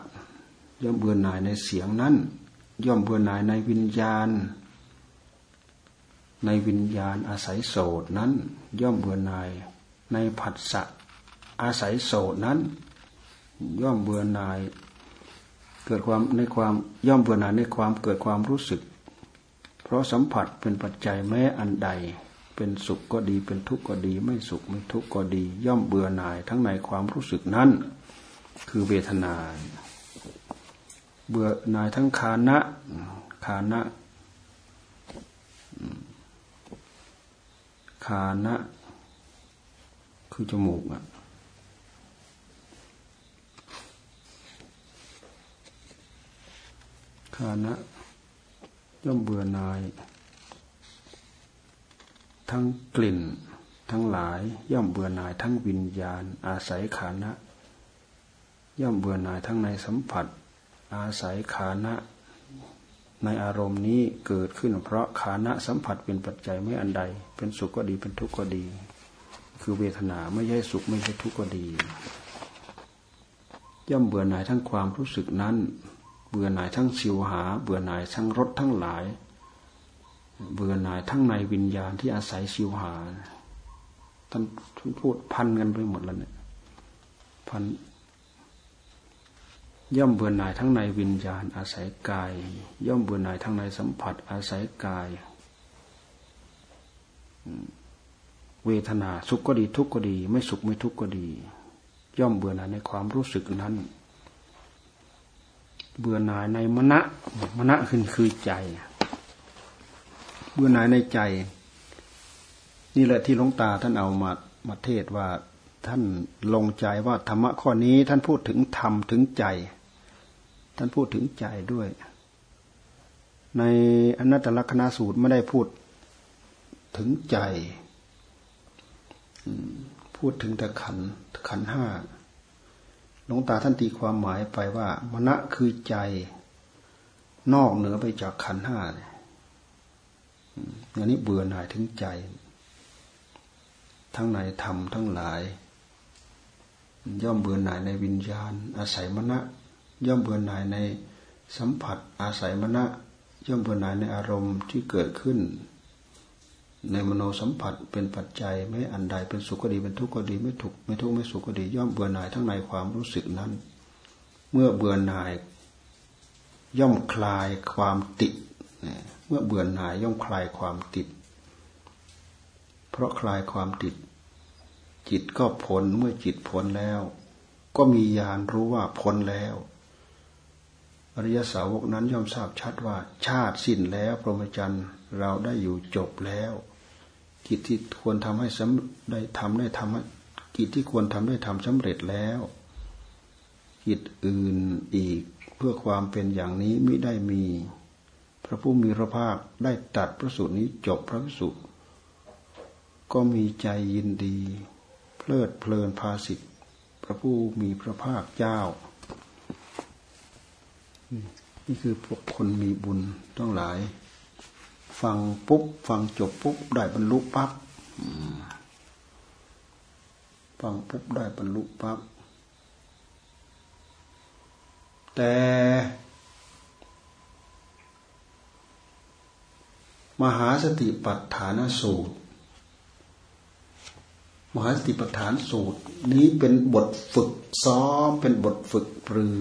ย่อมเบื่อหน่ายในเสียงนั้น ย่อมเบื่อหน่ายในวิญญาณ ในวิญญาณอาศัยโสตนั้น ย่อมเบื่อหน่ายในผัสสะอาศัยโสตนั้น ย่อมเบื่อหน่าย เกิดความในความย่อมเบื่อหน่ายในความเกิดความรู้สึก เพราะสัมผัสเป็นปัจจัยแม้อันใด เป็นสุขก็ดีเป็นทุกข์ก็ดี ไม่สุขไม่ทุกข์ก็ดี ย่อมเบื่อหน่ายทั้งในความรู้สึกนั้น คือเวทนา เบื่อหน่ายทั้งคานะคานะคานะ คือจมูกอะ คานะย่อมเบื่อหน่าย ทั้งกลิ่น ทั้งหลาย ย่อมเบื่อหน่ายทั้งวิญญาณ อาศัยขานะ ย่อมเบื่อหน่ายทั้งในสัมผัส อาศัยขานะ ในอารมณ์นี้เกิดขึ้นเพราะขานะสัมผัสเป็นปัจจัยไม่อันใด เป็นสุขก็ดีเป็นทุกข์ก็ดี คือเวทนาไม่ใช่สุขไม่ใช่ทุกข์ก็ดี ย่อมเบื่อหน่ายทั้งความรู้สึกนั้น เบื่อหน่ายทั้งสิวหา เบื่อหน่ายทั้งรสทั้งหลาย เบื่อหน่ายทั้งในวิญญาณที่อาศัยชิวหาท่านพูดพันกันไปหมดแล้วเนี่ยพันย่อมเบื่อหน่ายทั้งในวิญญาณ อาศัยกาย ย่อมเบื่อหน่ายทั้งในสัมผัส อาศัยกาย เวทนาสุขก็ดีทุกข์ก็ดี ไม่สุขไม่ทุกข์ก็ดี ย่อมเบื่อหน่ายในความรู้สึกนั้น เบื่อหน่ายในมณะมณะคือคือใจ เบื่อหน่ายในใจ นี่แหละที่หลวงตาท่านเอามามาเทศว่าท่านลงใจว่าธรรมะข้อนี้ ท่านพูดถึงธรรมถึงใจ ท่านพูดถึงใจด้วย ในอนัตตลกษณะสูตรไม่ได้พูดถึงใจ พูดถึงแต่ขันขันห้า หลวงตาท่านตีความหมายไปว่ามณะคือใจ นอกเหนือไปจากขันห้าเนี่ยอันนี้เบื่อหน่ายถึงใจ ทั้งในธรรมทั้งหลาย ย่อมเบื่อหน่ายในวิญญาณ อาศัยมณะ ย่อมเบื่อหน่ายในสัมผัส อาศัยมณะ ย่อมเบื่อหน่ายในอารมณ์ที่เกิดขึ้น ในมโนสัมผัสเป็นปัจจัยไม่อันใดเป็นสุขก็ดีเป็นทุกข์ก็ดีไม่ถูกไม่ทุกข์ไม่สุขก็ดีย่อมเบื่อหน่ายทั้งในความรู้สึกนั้น เมื่อเบื่อหน่าย ย่อมคลายความติดเมื่อเบื่อหน่ายย่อมคลายความติด เพราะคลายความติด จิตก็พ้นเมื่อจิตพ้นแล้ว ก็มีญาณรู้ว่าพ้นแล้วอริยสาวกนั้นย่อมทราบชัดว่าชาติสิ้นแล้ว พรหมจรรย์เราได้อยู่จบแล้ว กิจที่ควรทำให้สำได้ทำได้ทำกิจที่ควรทำได้ทำสำเร็จแล้ว กิจอื่นอีกเพื่อความเป็นอย่างนี้ไม่ได้มี พระผู้มีพระภาคได้ตัดพระสูตรนี้จบพระสูตรก็มีใจยินดี เพลิดเพลินภาสิทธิพระผู้มีพระภาคเจ้า นี่คือพวกคนมีบุญต้องหลาย ฟังปุ๊บ ฟังจบปุ๊บ ได้บรรลุปั๊บฟังปุ๊บได้บรรลุปั๊บแต่ มหาสติปัฏฐานสูตร มหาสติปัฏฐานสูตร นี้เป็นบทฝึกซ้อมเป็นบทฝึกปรือ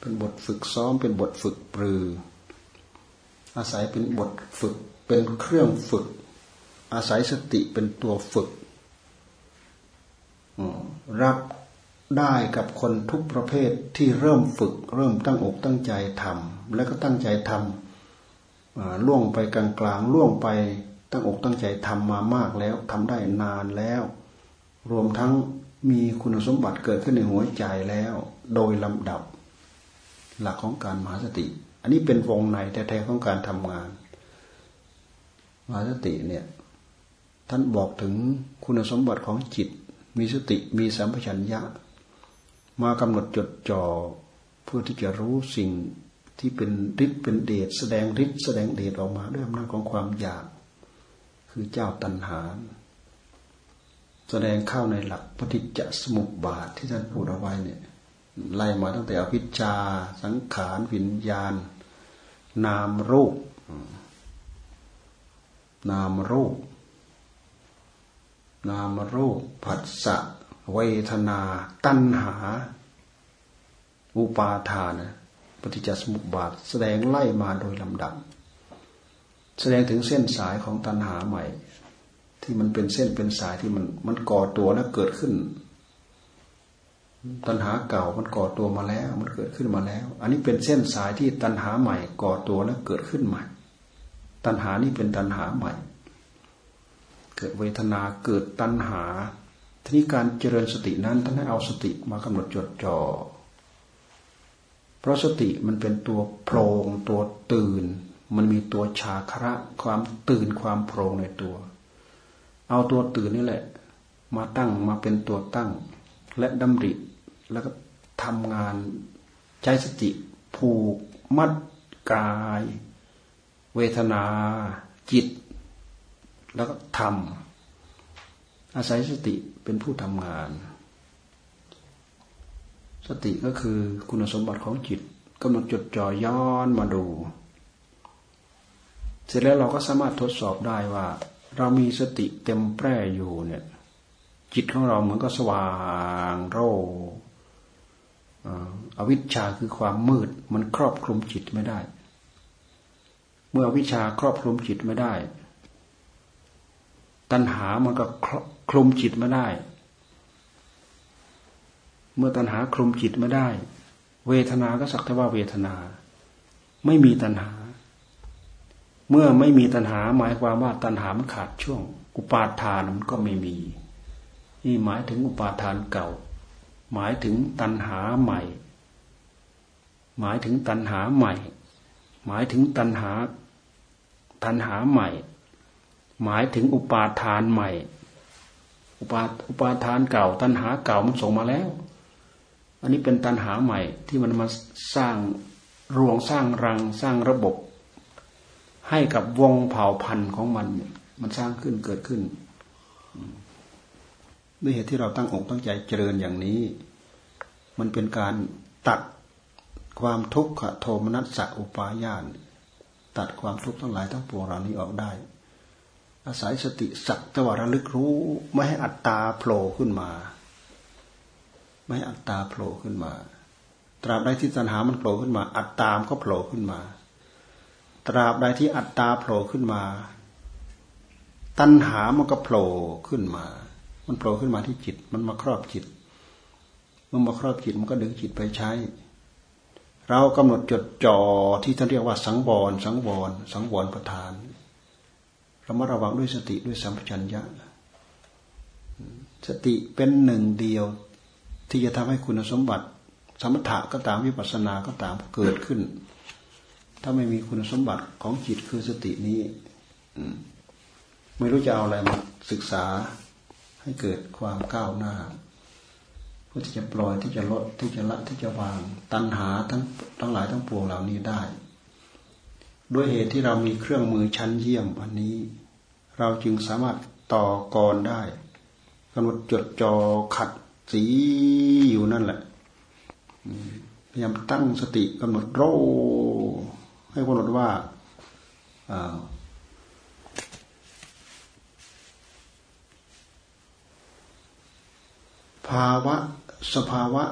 เป็นบทฝึกซ้อม เป็นบทฝึกปรือ อาศัยเป็นบทฝึก เป็นเครื่องฝึก อาศัยสติเป็นตัวฝึกรับได้กับคนทุกประเภทที่เริ่มฝึก เริ่มตั้งอกตั้งใจทำแล้วก็ตั้งใจทำล่วงไปกลางกลางล่วงไปตั้งอกตั้งใจทำมามากแล้วทำได้นานแล้ว รวมทั้งมีคุณสมบัติเกิดขึ้นในหัวใจแล้ว โดยลำดับ หลักของการมหาสติ อันนี้เป็นวงในแท้ๆของการทำงาน มหาสติเนี่ย ท่านบอกถึงคุณสมบัติของจิต มีสติมีสัมปชัญญะ มากำหนดจดจ่อเพื่อที่จะรู้สิ่งที่เป็นฤทธิ์เป็นเดชแสดงฤทธิ์แสดงเดชออกมาด้วยอำนาจของความอยาก คือเจ้าตัณหา แสดงเข้าในหลักปฏิจจสมุปบาทที่ท่านพูดเอาไว้เนี่ย ไล่มาตั้งแต่อภิชา สังขารวิญญาณ นามรูป นามรูป นามรูป ผัสสะเวทนา ตัณหา อุปาทานปฏิจจสมุปบาท แสดงไล่มาโดยลำดับ แสดงถึงเส้นสายของตัณหาใหม่ ที่มันเป็นเส้นเป็นสายที่มันมันก่อตัวแล้วเกิดขึ้น ตัณหาเก่ามันก่อตัวมาแล้ว มันเกิดขึ้นมาแล้ว อันนี้เป็นเส้นสายที่ตัณหาใหม่ก่อตัวแล้วเกิดขึ้นใหม่ ตัณหานี่เป็นตัณหาใหม่ เกิดเวทนาเกิดตัณหาทีนี้การเจริญสตินั้นท่านให้เอาสติมากำหนดจดจอ่อเพราะสติมันเป็นตัวโพรง ตัวตื่น มันมีตัวชาคระความตื่นความโพรงในตัว เอาตัวตื่นนี่แหละ มาตั้งมาเป็นตัวตั้ง และดำริ แล้วก็ทำงานใช้สติผูกมัดกาย เวทนา จิต แล้วก็ทำอาศัยสติเป็นผู้ทำงาน สติก็คือคุณสมบัติของจิตกำหนดจดจ่อย้อนมาดู เสร็จแล้วเราก็สามารถทดสอบได้ว่า เรามีสติเต็มแปร่อยู่เนี่ย จิตของเราเหมือนก็สว่างโร อวิชชาคือความมืด มันครอบคลุมจิตไม่ได้ เมื่อวิชาครอบคลุมจิตไม่ได้ ตัณหามันก็คลุมจิตไม่ได้ เมื่อตัณหาคลุมจิตไม่ได้ เวทนาก็สักแต่ว่าเวทนา ไม่มีตัณหา เมื่อไม่มีตัณหา หมายความว่าตัณหามันขาดช่วง อุปาทานมันก็ไม่มี นี่หมายถึงอุปาทานเก่า หมายถึงตัณหาใหม่ หมายถึงตัณหาใหม่ หมายถึงตัณหา ตัณหาใหม่ หมายถึงอุปาทานใหม่ อุปาอุปาทานเก่า ตัณหาเก่ามันส่งมาแล้ว อันนี้เป็นตัณหาใหม่ที่มันมาสร้างรวงสร้างรังสร้างระบบ ให้กับวงเผ่าพันธุ์ของมัน มันสร้างขึ้นเกิดขึ้น ด้วยเหตุที่เราตั้งอกตั้งใจเจริญอย่างนี้ มันเป็นการตัดความทุกข์โทมนัสสะอุปาญาณตัดความทุกข์ทั้งหลายทั้งปวงเหล่านี้ออกได้ อาศัยสติสักตะวระลึกรู้ ไม่ให้อัตตาโผล่ขึ้นมา ไม่ให้อัตตาโผล่ขึ้นมา ตราบใดที่ตัณหามันโผล่ขึ้นมา อัตตามก็โผล่ขึ้นมา ตราบใดที่อัตตาโผล่ขึ้นมา ตัณหามันก็โผล่ขึ้นมา มันโผล่ขึ้นมาที่จิต มันมาครอบจิตมันมาครอบจิตมันก็ดึงจิตไปใช้ เรากำหนดจดจ่อที่ท่านเรียกว่าสังวรสังวรสังวรประธานระมัดระวังด้วยสติด้วยสัมปชัญญะสติเป็นหนึ่งเดียวที่จะทำให้คุณสมบัติ สมถะก็ตามวิปัสสนาก็ตามเกิดขึ้น ถ้าไม่มีคุณสมบัติของจิตคือสตินี้ ไม่รู้จะเอาอะไรมาศึกษา ให้เกิดความก้าวหน้า เพื่อที่จะปล่อยที่จะลดที่จะละที่จะวาง ตัณหาทั้งทั้งหลายทั้งปวงเหล่านี้ได้ ด้วยเหตุที่เรามีเครื่องมือชั้นเยี่ยมอันนี้ เราจึงสามารถต่อกรได้กำหนดจดจอขัดสีอยู่นั่นแหละพยายามตั้งสติกำหนดโรให้ให้กำหนดว่า ภาวะสภาวะ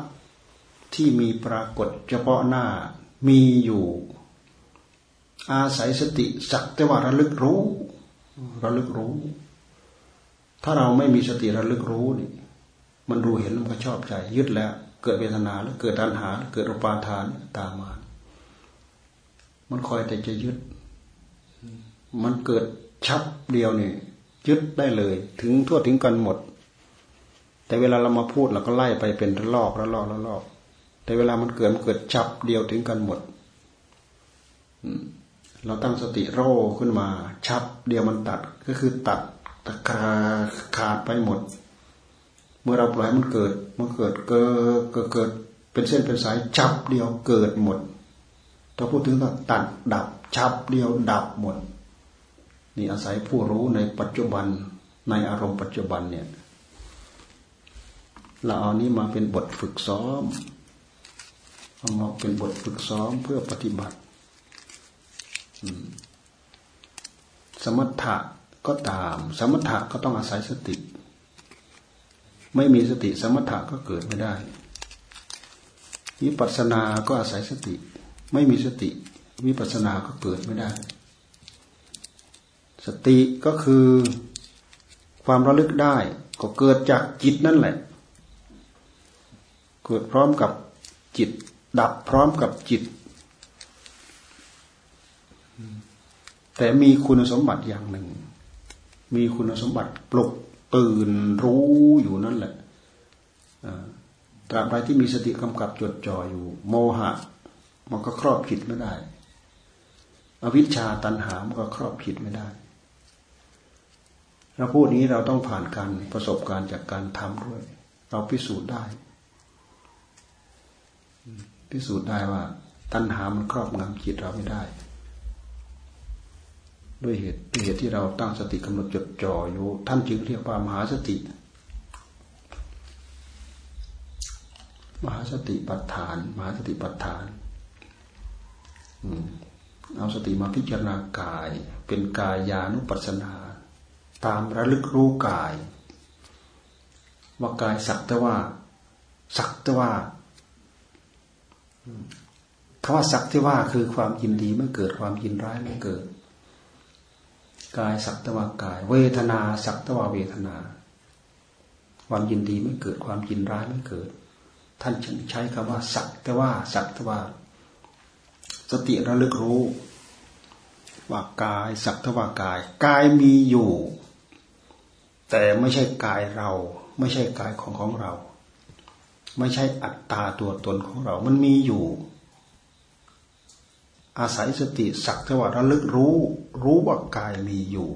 ที่มีปรากฏเฉพาะหน้ามีอยู่ อาศัยสติสักแต่ว่าระลึกรู้ ระลึกรู้ ถ้าเราไม่มีสติระลึกรู้นี่มันรู้เห็นมันก็ชอบใจ ยึดแล้ว เกิดเวทนาแล้วเกิดตัณหา เกิดอุปาทานตามมามันคอยแต่จะยึด มันเกิดชับเดียวนี่ยึดได้เลย ถึงทั่วถึงกันหมด แต่เวลาเรามาพูดเราก็ไล่ไปเป็นระลอกระลอกระลอก แต่เวลามันเกิดมันเกิดชับเดียวถึงกันหมดเราตั้งสติโร่ขึ้นมา ชับเดียวมันตัดก็คือตัดตะคาขาดไปหมด เมื่อเราปล่อยมันเกิด มันเกิดเกิดเกิดเกิดเป็นเส้นเป็นสายชับเดียวเกิดหมดถ้าพูดถึงตัดดับ ชับเดียวดับหมดนี่อาศัยผู้รู้ในปัจจุบันในอารมณ์ปัจจุบันเนี่ย เราเอานี้มาเป็นบทฝึกซ้อม เอามาเป็นบทฝึกซ้อมเพื่อปฏิบัติ สมถะก็ตาม สมถะก็ต้องอาศัยสติ ไม่มีสติสมถะก็เกิดไม่ได้วิปัสสนาก็อาศัยสติ ไม่มีสติวิปัสสนาก็เกิดไม่ได้ สติก็คือความระลึกได้ก็เกิดจากจิตนั่นแหละ เกิดพร้อมกับจิต ดับพร้อมกับจิต แต่มีคุณสมบัติอย่างหนึ่ง มีคุณสมบัติปลุกตื่นรู้อยู่นั่นแหละตราบใดที่มีสติกำกับจดจ่ออยู่ โมหะ มันก็ครอบผิดไม่ได้ อวิชชาตันหามันก็ครอบผิดไม่ได้เราพูดนี้เราต้องผ่านการประสบการณ์จากการทำด้วย เราพิสูจน์ได้ พิสูจน์ได้ว่า ตัณหามันครอบงำจิตเราไม่ได้ ด้วยเหตุด้วยเหตุที่เราตั้งสติกำหนดจดจ่ออยู่ ท่านจึงเรียกว่ามหาสติ มหาสติปัฏฐาน มหาสติปัฏฐานเอาสติมาพิจารณากาย เป็นกายานุปัสสนา ตามระลึกรู้กาย ว่ากายสักแต่ว่าสักแต่ว่า คำว่าสักแต่ว่าคือความยินดีไม่เกิดความยินร้ายไม่เกิด กายสักตะวากาย เวทนาสักตะวาเวทนา ความยินดีไม่เกิดความยินร้ายไม่เกิด ท่านใช้คำว่า สักแต่ว่า สักแต่ว่า สติระลึกรู้ ว่ากายสักตะวากาย กายมีอยู่ แต่ไม่ใช่กายเรา ไม่ใช่กายของของเรา ไม่ใช่อัตตาตัวตนของเรา มันมีอยู่ อาศัยสติสักเทว่าระลึกรู้ รู้ว่ากายมีอยู่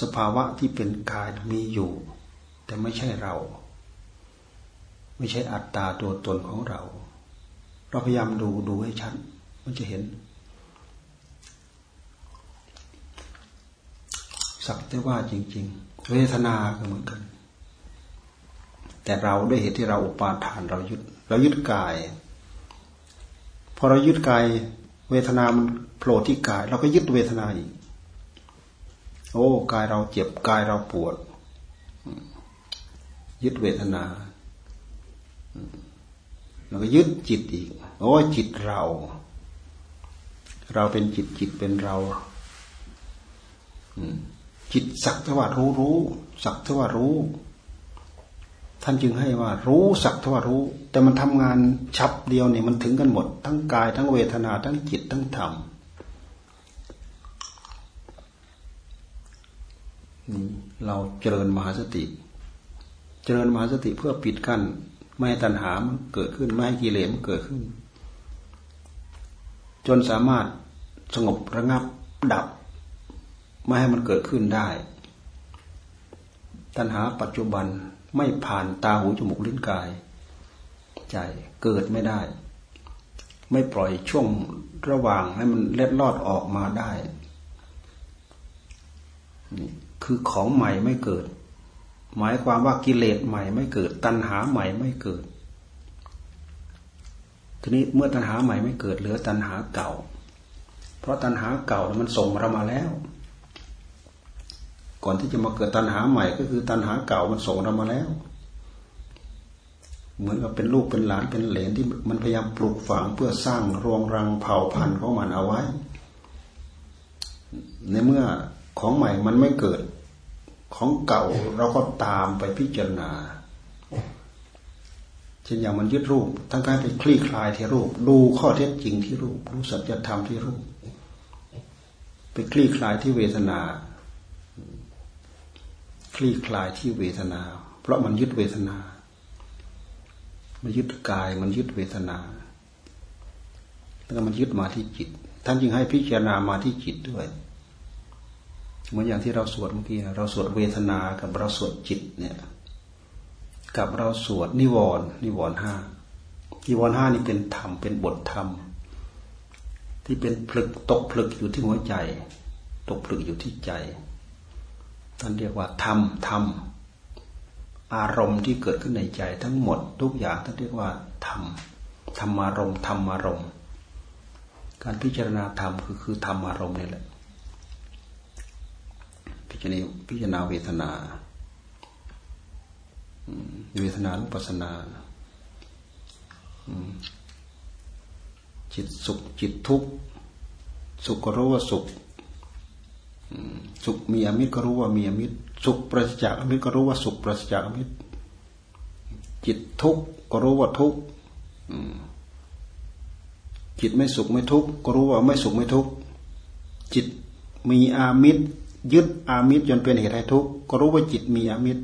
สภาวะที่เป็นกายมีอยู่ แต่ไม่ใช่เรา ไม่ใช่อัตตาตัวตนของเรา เราพยายามดูดูให้ชัดมันจะเห็น สักแต่ว่าจริง ๆ เวทนาก็เหมือนกัน แต่เราด้วยเหตุที่เราอุปาทานเรายึดเรายึดกาย พอเรายึดกายเวทนามันโผล่ที่กาย เราก็ยึดเวทนาอีกโอ้กายเราเจ็บกายเราปวด ยึดเวทนาเราก็ยึดจิตอีกโอ้จิตเรา เราเป็นจิตจิตเป็นเราจิตสักทว่ารู้รู้สักทว่ารู้ ท่านจึงให้ว่ารู้สักทว่ารู้ แต่มันทำงานฉับเดียวเนี่ยมันถึงกันหมด ทั้งกายทั้งเวทนาทั้งจิตทั้งธรรมเราเจริญมหาสติ เจริญมหาสติเพื่อปิดกั้นไม่ให้ตัณหามันเกิดขึ้นไม่ให้กิเลสมันเกิดขึ้น จนสามารถสงบระงับดับ ไม่ให้มันเกิดขึ้นได้ ตัณหาปัจจุบัน ไม่ผ่านตาหูจมูกลิ้นกาย ใจเกิดไม่ได้ ไม่ปล่อยช่วงระหว่างให้มันเล็ดลอดออกมาได้นี่คือของใหม่ไม่เกิด หมายความว่ากิเลสใหม่ไม่เกิด ตัณหาใหม่ไม่เกิด ทีนี้เมื่อตัณหาใหม่ไม่เกิดเหลือตัณหาเก่า เพราะตัณหาเก่ามันส่งเรามาแล้ว ก่อนที่จะมาเกิดตัณหาใหม่ ก็คือตัณหาเก่ามันส่งเรามาแล้ว เหมือนกับเป็นลูกเป็นหลานเป็นเหลนที่มันพยายามปลูกฝังเพื่อสร้างรวงรังเผ่าพันธุ์ของมันเอาไว้ ในเมื่อของใหม่มันไม่เกิด ของเก่าเราก็ตามไปพิจารณาเช่นอย่างมันยึดรูปทั้งการไปคลี่คลายที่รูป ดูข้อเท็จจริงที่รูปรู้สัจธรรมที่รูป ไปคลี่คลายที่เวทนา คลี่คลายที่เวทนา เพราะมันยึดเวทนา มันยึดกายมันยึดเวทนา แล้วมันยึดมาที่จิต ท่านจึงให้พิจารณามาที่จิตด้วย เหมือนอย่างที่เราสวดเมื่อกี้เราสวดเวทนากับเราสวดจิตเนี่ยกับเราสวดนิวรณ์นิวรณ์ห้านิวรณ์ห้านี่เป็นธรรมเป็นบทธรรม ที่เป็นผลึกตกผลึกอยู่ที่หัวใจ ตกผลึกอยู่ที่ใจ ท่านเรียกว่าธรรมธรรมอารมณ์ที่เกิดขึ้นในใจทั้งหมดทุกอย่างท่านเรียกว่าธรรมธรรมารมณ์ธรรมารมณ์ การพิจารณาธรรมคือคือธรรมารมณ์นี่แหละ พิจารณาพิจารณาเวทนาเวทนานุปัสนาจิตสุขจิตทุกข์สุขก็รู้ว่าสุข สุขมีอมิตรก็รู้ว่ามีอมิตร สุขประจากษ์อมิตรก็รู้ว่าสุขประจากษ์อมิตร จิตทุกข์ก็รู้ว่าทุกข์จิตไม่สุขไม่ทุกข์ก็รู้ว่าไม่สุขไม่ทุกข์จิตมีอามิตร ยึดอามิตรจนเป็นเหตุให้ทุกข์ก็รู้ว่าจิตมีอามิตร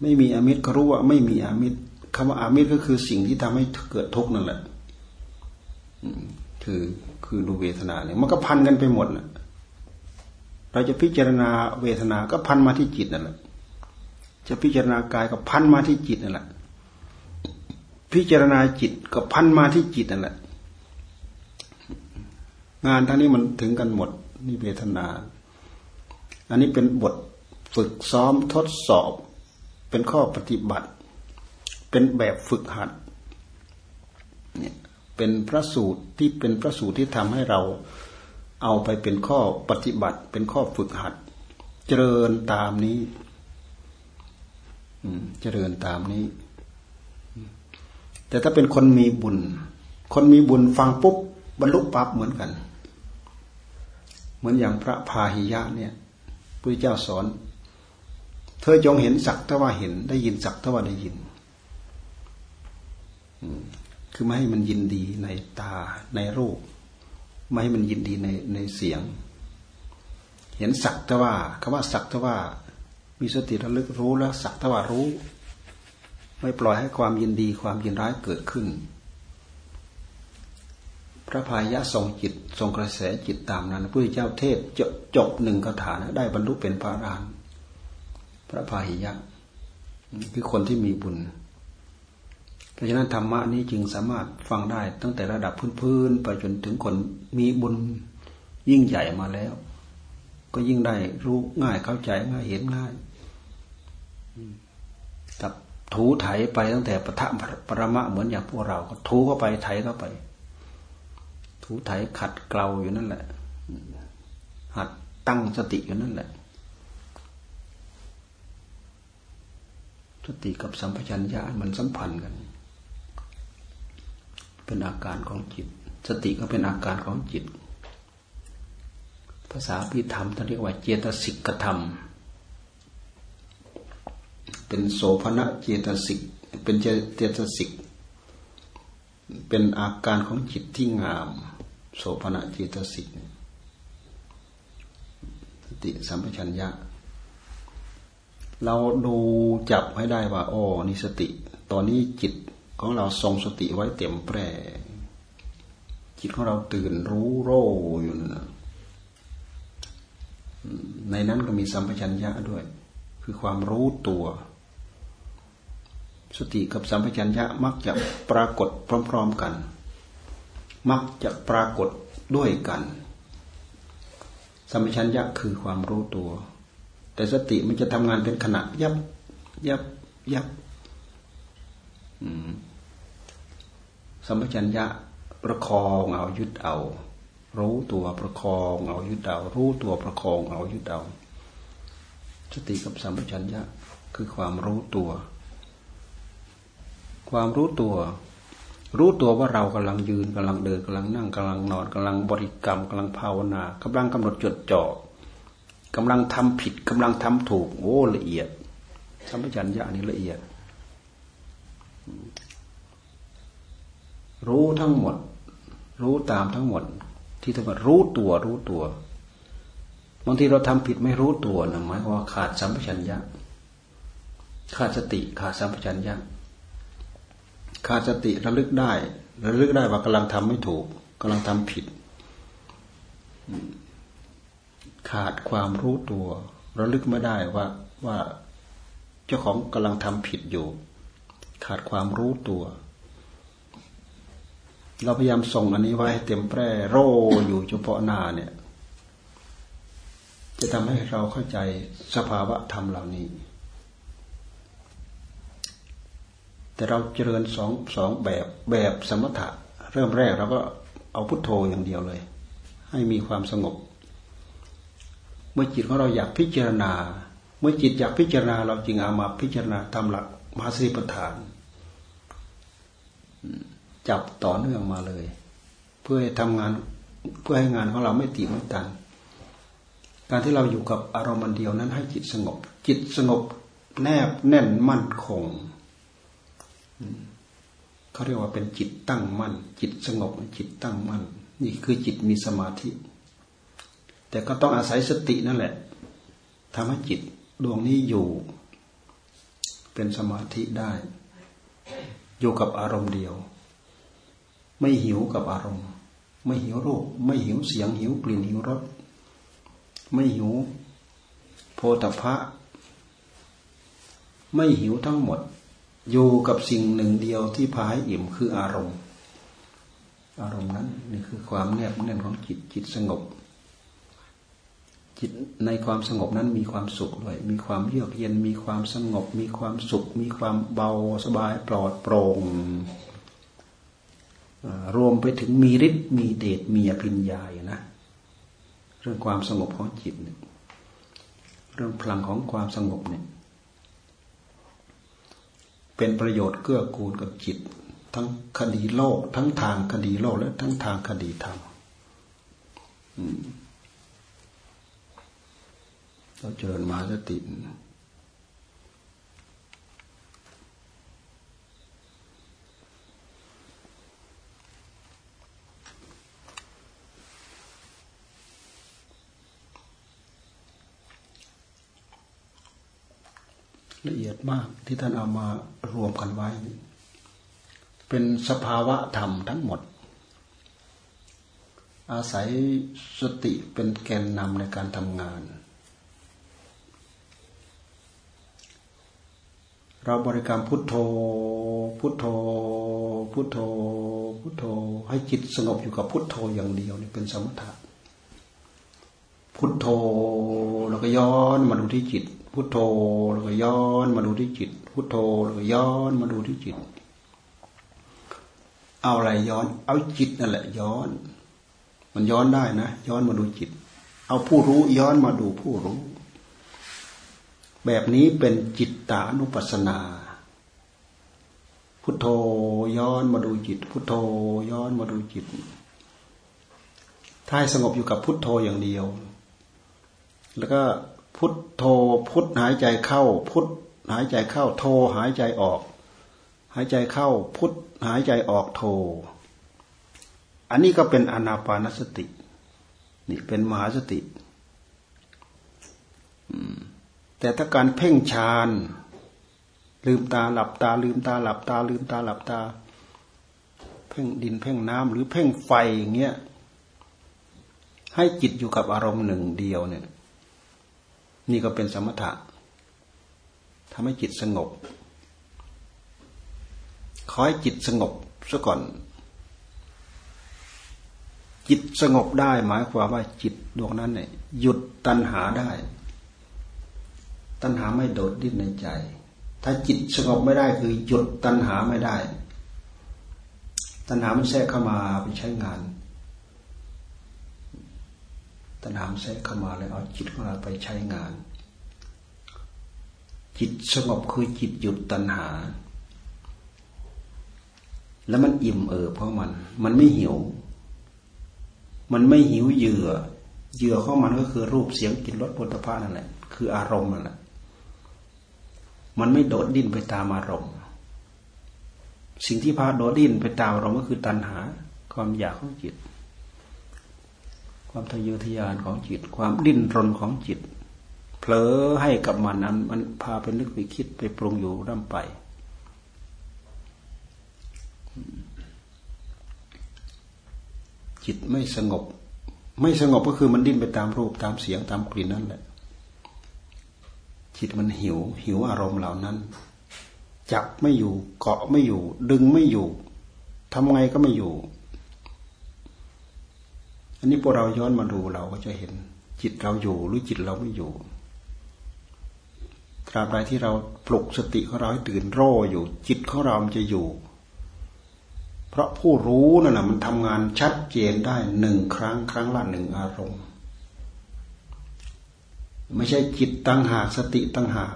ไม่มีอามิตรก็รู้ว่าไม่มีอามิตรคำว่าอามิตรก็คือสิ่งที่ทำให้เกิดทุกข์นั่นแหละคือ คือดูเวทนาเนี่ยมันก็พันกันไปหมดนะเราจะพิจารณาเวทนาก็พันมาที่จิตนั่นแหละ จะพิจารณากายก็พันมาที่จิตนั่นแหละ พิจารณาจิตก็พันมาที่จิตนั่นแหละ งานทั้งนี้มันถึงกันหมดนี่เวทนา อันนี้เป็นบทฝึกซ้อมทดสอบ เป็นข้อปฏิบัติ เป็นแบบฝึกหัดเนี่ย เป็นพระสูตรที่เป็นพระสูตรที่ทำให้เราเอาไปเป็นข้อปฏิบัติ เป็นข้อฝึกหัด เจริญตามนี้เจริญตามนี้ แต่ถ้าเป็นคนมีบุญ คนมีบุญฟังปุ๊บบรรลุปั๊บเหมือนกัน เหมือนอย่างพระพาหิยะเนี่ยพระเจ้าสอน เธอจงเห็นสักทว่าเห็น ได้ยินสักทว่าได้ยิน คือไม่ให้มันยินดีในตาในรูป ไม่ให้มันยินดีในในเสียง เห็นสักทว่าคำว่าสักทว่า มีสติระลึกรู้แล้วสักทว่ารู้ ไม่ปล่อยให้ความยินดีความยินร้ายเกิดขึ้น พระพายะทรงจิตทรงกระแสจิตตามนั้นพระพุทธเจ้าเทศจบจบหนึ่งคาถานะได้บรรลุเป็นพระอรหันต์พระพายะคือคนที่มีบุญ ราะฉะนั้นธรรมะนี้จึงสามารถฟังได้ตั้งแต่ระดับพื้นๆไปจนถึงคนมีบุญยิ่งใหญ่มาแล้ว ก็ยิ่งได้รู้ง่ายเข้าใจง่ายเห็นง่ายกับถูไถไปตั้งแต่ปะทะปรมะเหมือนอย่างพวกเรา ก็ถูเข้าไปไถเข้าไป ถูไถขัดเกลาอยู่นั่นแหละ หัดตั้งสติอยู่นั่นแหละ สติกับสัมปชัญญะมันสัมพันธ์กัน เป็นอาการของจิต สติก็เป็นอาการของจิต ภาษาพิธรรมท่านเรียกว่าเจตสิกธรรม เป็นโสภณะเจตสิก เป็นเจตสิก เป็นอาการของจิตที่งาม โสภณะเจตสิก สติสัมปชัญญะเราดูจับให้ได้ว่า โอ้นี่สติ ตอนนี้จิต ของเราทรงสติไว้เต็มแปร่จิตของเราตื่นรู้โรอยู่นะในนั้นก็มีสัมปชัญญะด้วย คือความรู้ตัว สติกับสัมปชัญญะมักจะปรากฏพร้อม ๆกัน มักจะปรากฏด้วยกัน สัมปชัญญะคือความรู้ตัว แต่สติมันจะทำงานเป็นขณะยับยับยับ อืม สัมปชัญญะประคองเอายึดเอา รู้ตัวประคองเอายึดเอา รู้ตัวประคองเอายึดเอาสติกับสัมปชัญญะคือความรู้ตัว ความรู้ตัว รู้ตัวว่าเรากำลังยืนกำลังเดินกำลังนั่งกำลังนอนกำลังบริกรรมกำลังภาวนากำลังกำหนดจดจ่อกำลังทำผิดกำลังทำถูกโอ้ละเอียดสัมปชัญญะนี่ละเอียด รู้ทั้งหมด รู้ตามทั้งหมด ที่ถือว่ารู้ตัวรู้ตัวบางทีเราทำผิดไม่รู้ตัวนะหมายความว่าขาดสัมปชัญญะ ขาดสติขาดสัมปชัญญะ ขาดสติระลึกได้ ระลึกได้ว่ากำลังทำไม่ถูกกำลังทำผิด ขาดความรู้ตัว ระลึกไม่ได้ว่าว่าเจ้าของกำลังทำผิดอยู่ ขาดความรู้ตัว เราพยายามส่งอันนี้ไว้เต็มแปร่โรอยู่เฉพาะหน้าเนี่ย จะทำให้เราเข้าใจสภาวะธรรมเหล่านี้ แต่เราเจริญสองสองแบบแบบสมถะ เริ่มแรกเราก็เอาพุทโธอย่างเดียวเลย ให้มีความสงบ เมื่อจิตของเราอยากพิจารณา เมื่อจิตอยากพิจารณา เราจึงเอามาพิจารณาตามหลักมหาสติปัฏฐาน จับต่อเนื่องมาเลย เพื่อให้ทำงานเพื่อให้งานของเราไม่ตีไม่ตัน การที่เราอยู่กับอารมณ์เดียวนั้นให้จิตสงบ จิตสงบแนบแน่นมั่นคงเขาเรียกว่าเป็นจิตตั้งมั่น จิตสงบจิตตั้งมั่น นี่คือจิตมีสมาธิ แต่ก็ต้องอาศัยสตินั่นแหละทำให้จิตดวงนี้อยู่ เป็นสมาธิได้ อยู่กับอารมณ์เดียว ไม่หิวกับอารมณ์ ไม่หิวรูป ไม่หิวเสียง หิวกลิ่นหิวรสไม่หิว โพธพะ ไม่หิวทั้งหมด อยู่กับสิ่งหนึ่งเดียวที่พาให้อิ่มคืออารมณ์ อารมณ์นั้นนี่คือความแนบแน่นของจิตจิตสงบ จิตในความสงบนั้นมีความสุขด้วย มีความเยือกเย็นมีความสงบ มีความสุข มีความเบาสบายปลอดโปร่ง รวมไปถึงมีฤทธิ์มีเดชมีอภิญญาอยู่นะ เรื่องความสงบของจิตเรื่องพลังของความสงบเนี่ย เป็นประโยชน์เกื้อกูลกับจิต ทั้งคดีโลก ทั้งทางคดีโลก และทั้งทางคดีธรรมเราเจริญมาสติ ละเอียดมากที่ท่านเอามารวมกันไว้ เป็นสภาวะธรรมทั้งหมด อาศัยสติเป็นแกนนำในการทำงาน เราบริกรรมพุทโธ พุทโธ พุทโธ พุทโธ ให้จิตสงบอยู่กับพุทโธอย่างเดียวนี่เป็นสมถะพุทโธแล้วก็ย้อนมาดูที่จิต พุทโธแล้วก็ย้อนมาดูที่จิต พุทโธแล้วก็ย้อนมาดูที่จิต เอาอะไรย้อน เอาจิตนั่นแหละ ย้อน มันย้อนได้นะย้อนมาดูจิต เอาผู้รู้ย้อนมาดูผู้รู้ แบบนี้เป็นจิตตานุปัสสนา พุทโธย้อนมาดูจิต พุทโธย้อนมาดูจิตถ้าสงบอยู่กับพุทโธอย่างเดียว แล้วก็ พุทโธพุทหายใจเข้า พุทหายใจเข้าโธหายใจออก หายใจเข้า พุทหายใจออกโธอันนี้ก็เป็นอนาปานสตินี่เป็นมหาสติแต่ถ้าการเพ่งฌานลืมตาหลับตา ลืมตาหลับตา ลืมตาหลับตา เพ่งดินเพ่งน้ำหรือเพ่งไฟอย่างเงี้ยให้จิตอยู่กับอารมณ์หนึ่งเดียวเนี่ย นี่ก็เป็นสมถะทำให้จิตสงบ ขอให้จิตสงบซะก่อน จิตสงบได้หมายความว่าจิตดวงนั้นเนี่ยหยุดตัณหาได้ ตัณหาไม่โดดดิ้นในใจ ถ้าจิตสงบไม่ได้คือหยุดตัณหาไม่ได้ ตัณหามันแทรกเข้ามาไปใช้งาน ตัณหาแทรกเข้ามาเลยเอาจิตของเราไปใช้งาน จิตสงบคือจิตหยุดตัณหา แล้วมันอิ่มเออเพราะมัน มันไม่หิว มันไม่หิวเหยื่อ เหยื่อของมันก็คือรูปเสียงกลิ่นรสผลิตภัณฑ์นั่นแหละ คืออารมณ์นั่นแหละ มันไม่โดดดิ้นไปตามอารมณ์ สิ่งที่พาโดดดิ้นไปตามเราก็คือตัณหา ความอยากของจิต ความทะเยอทะยานของจิต ความดิ้นรนของจิต เผลอให้กับมันนั้นมันพาไปนึกไปคิดไปปรุงอยู่ร่ำไป จิตไม่สงบ ไม่สงบก็คือมันดิ้นไปตามรูปตามเสียงตามกลิ่นนั่นแหละ จิตมันหิว หิวอารมณ์เหล่านั้น จับไม่อยู่ เกาะไม่อยู่ ดึงไม่อยู่ทำไงก็ไม่อยู่ อันนี้พวกเราย้อนมาดูเราก็จะเห็น จิตเราอยู่หรือจิตเราไม่อยู่ตราบใดที่เราปลุกสติของเราให้ตื่นโร่อยู่ จิตของเรามันจะอยู่ เพราะผู้รู้นั่นแหละมันทำงานชัดเจนได้หนึ่งครั้งครั้งละหนึ่งอารมณ์ ไม่ใช่จิตตั้งหากสติตั้งหาก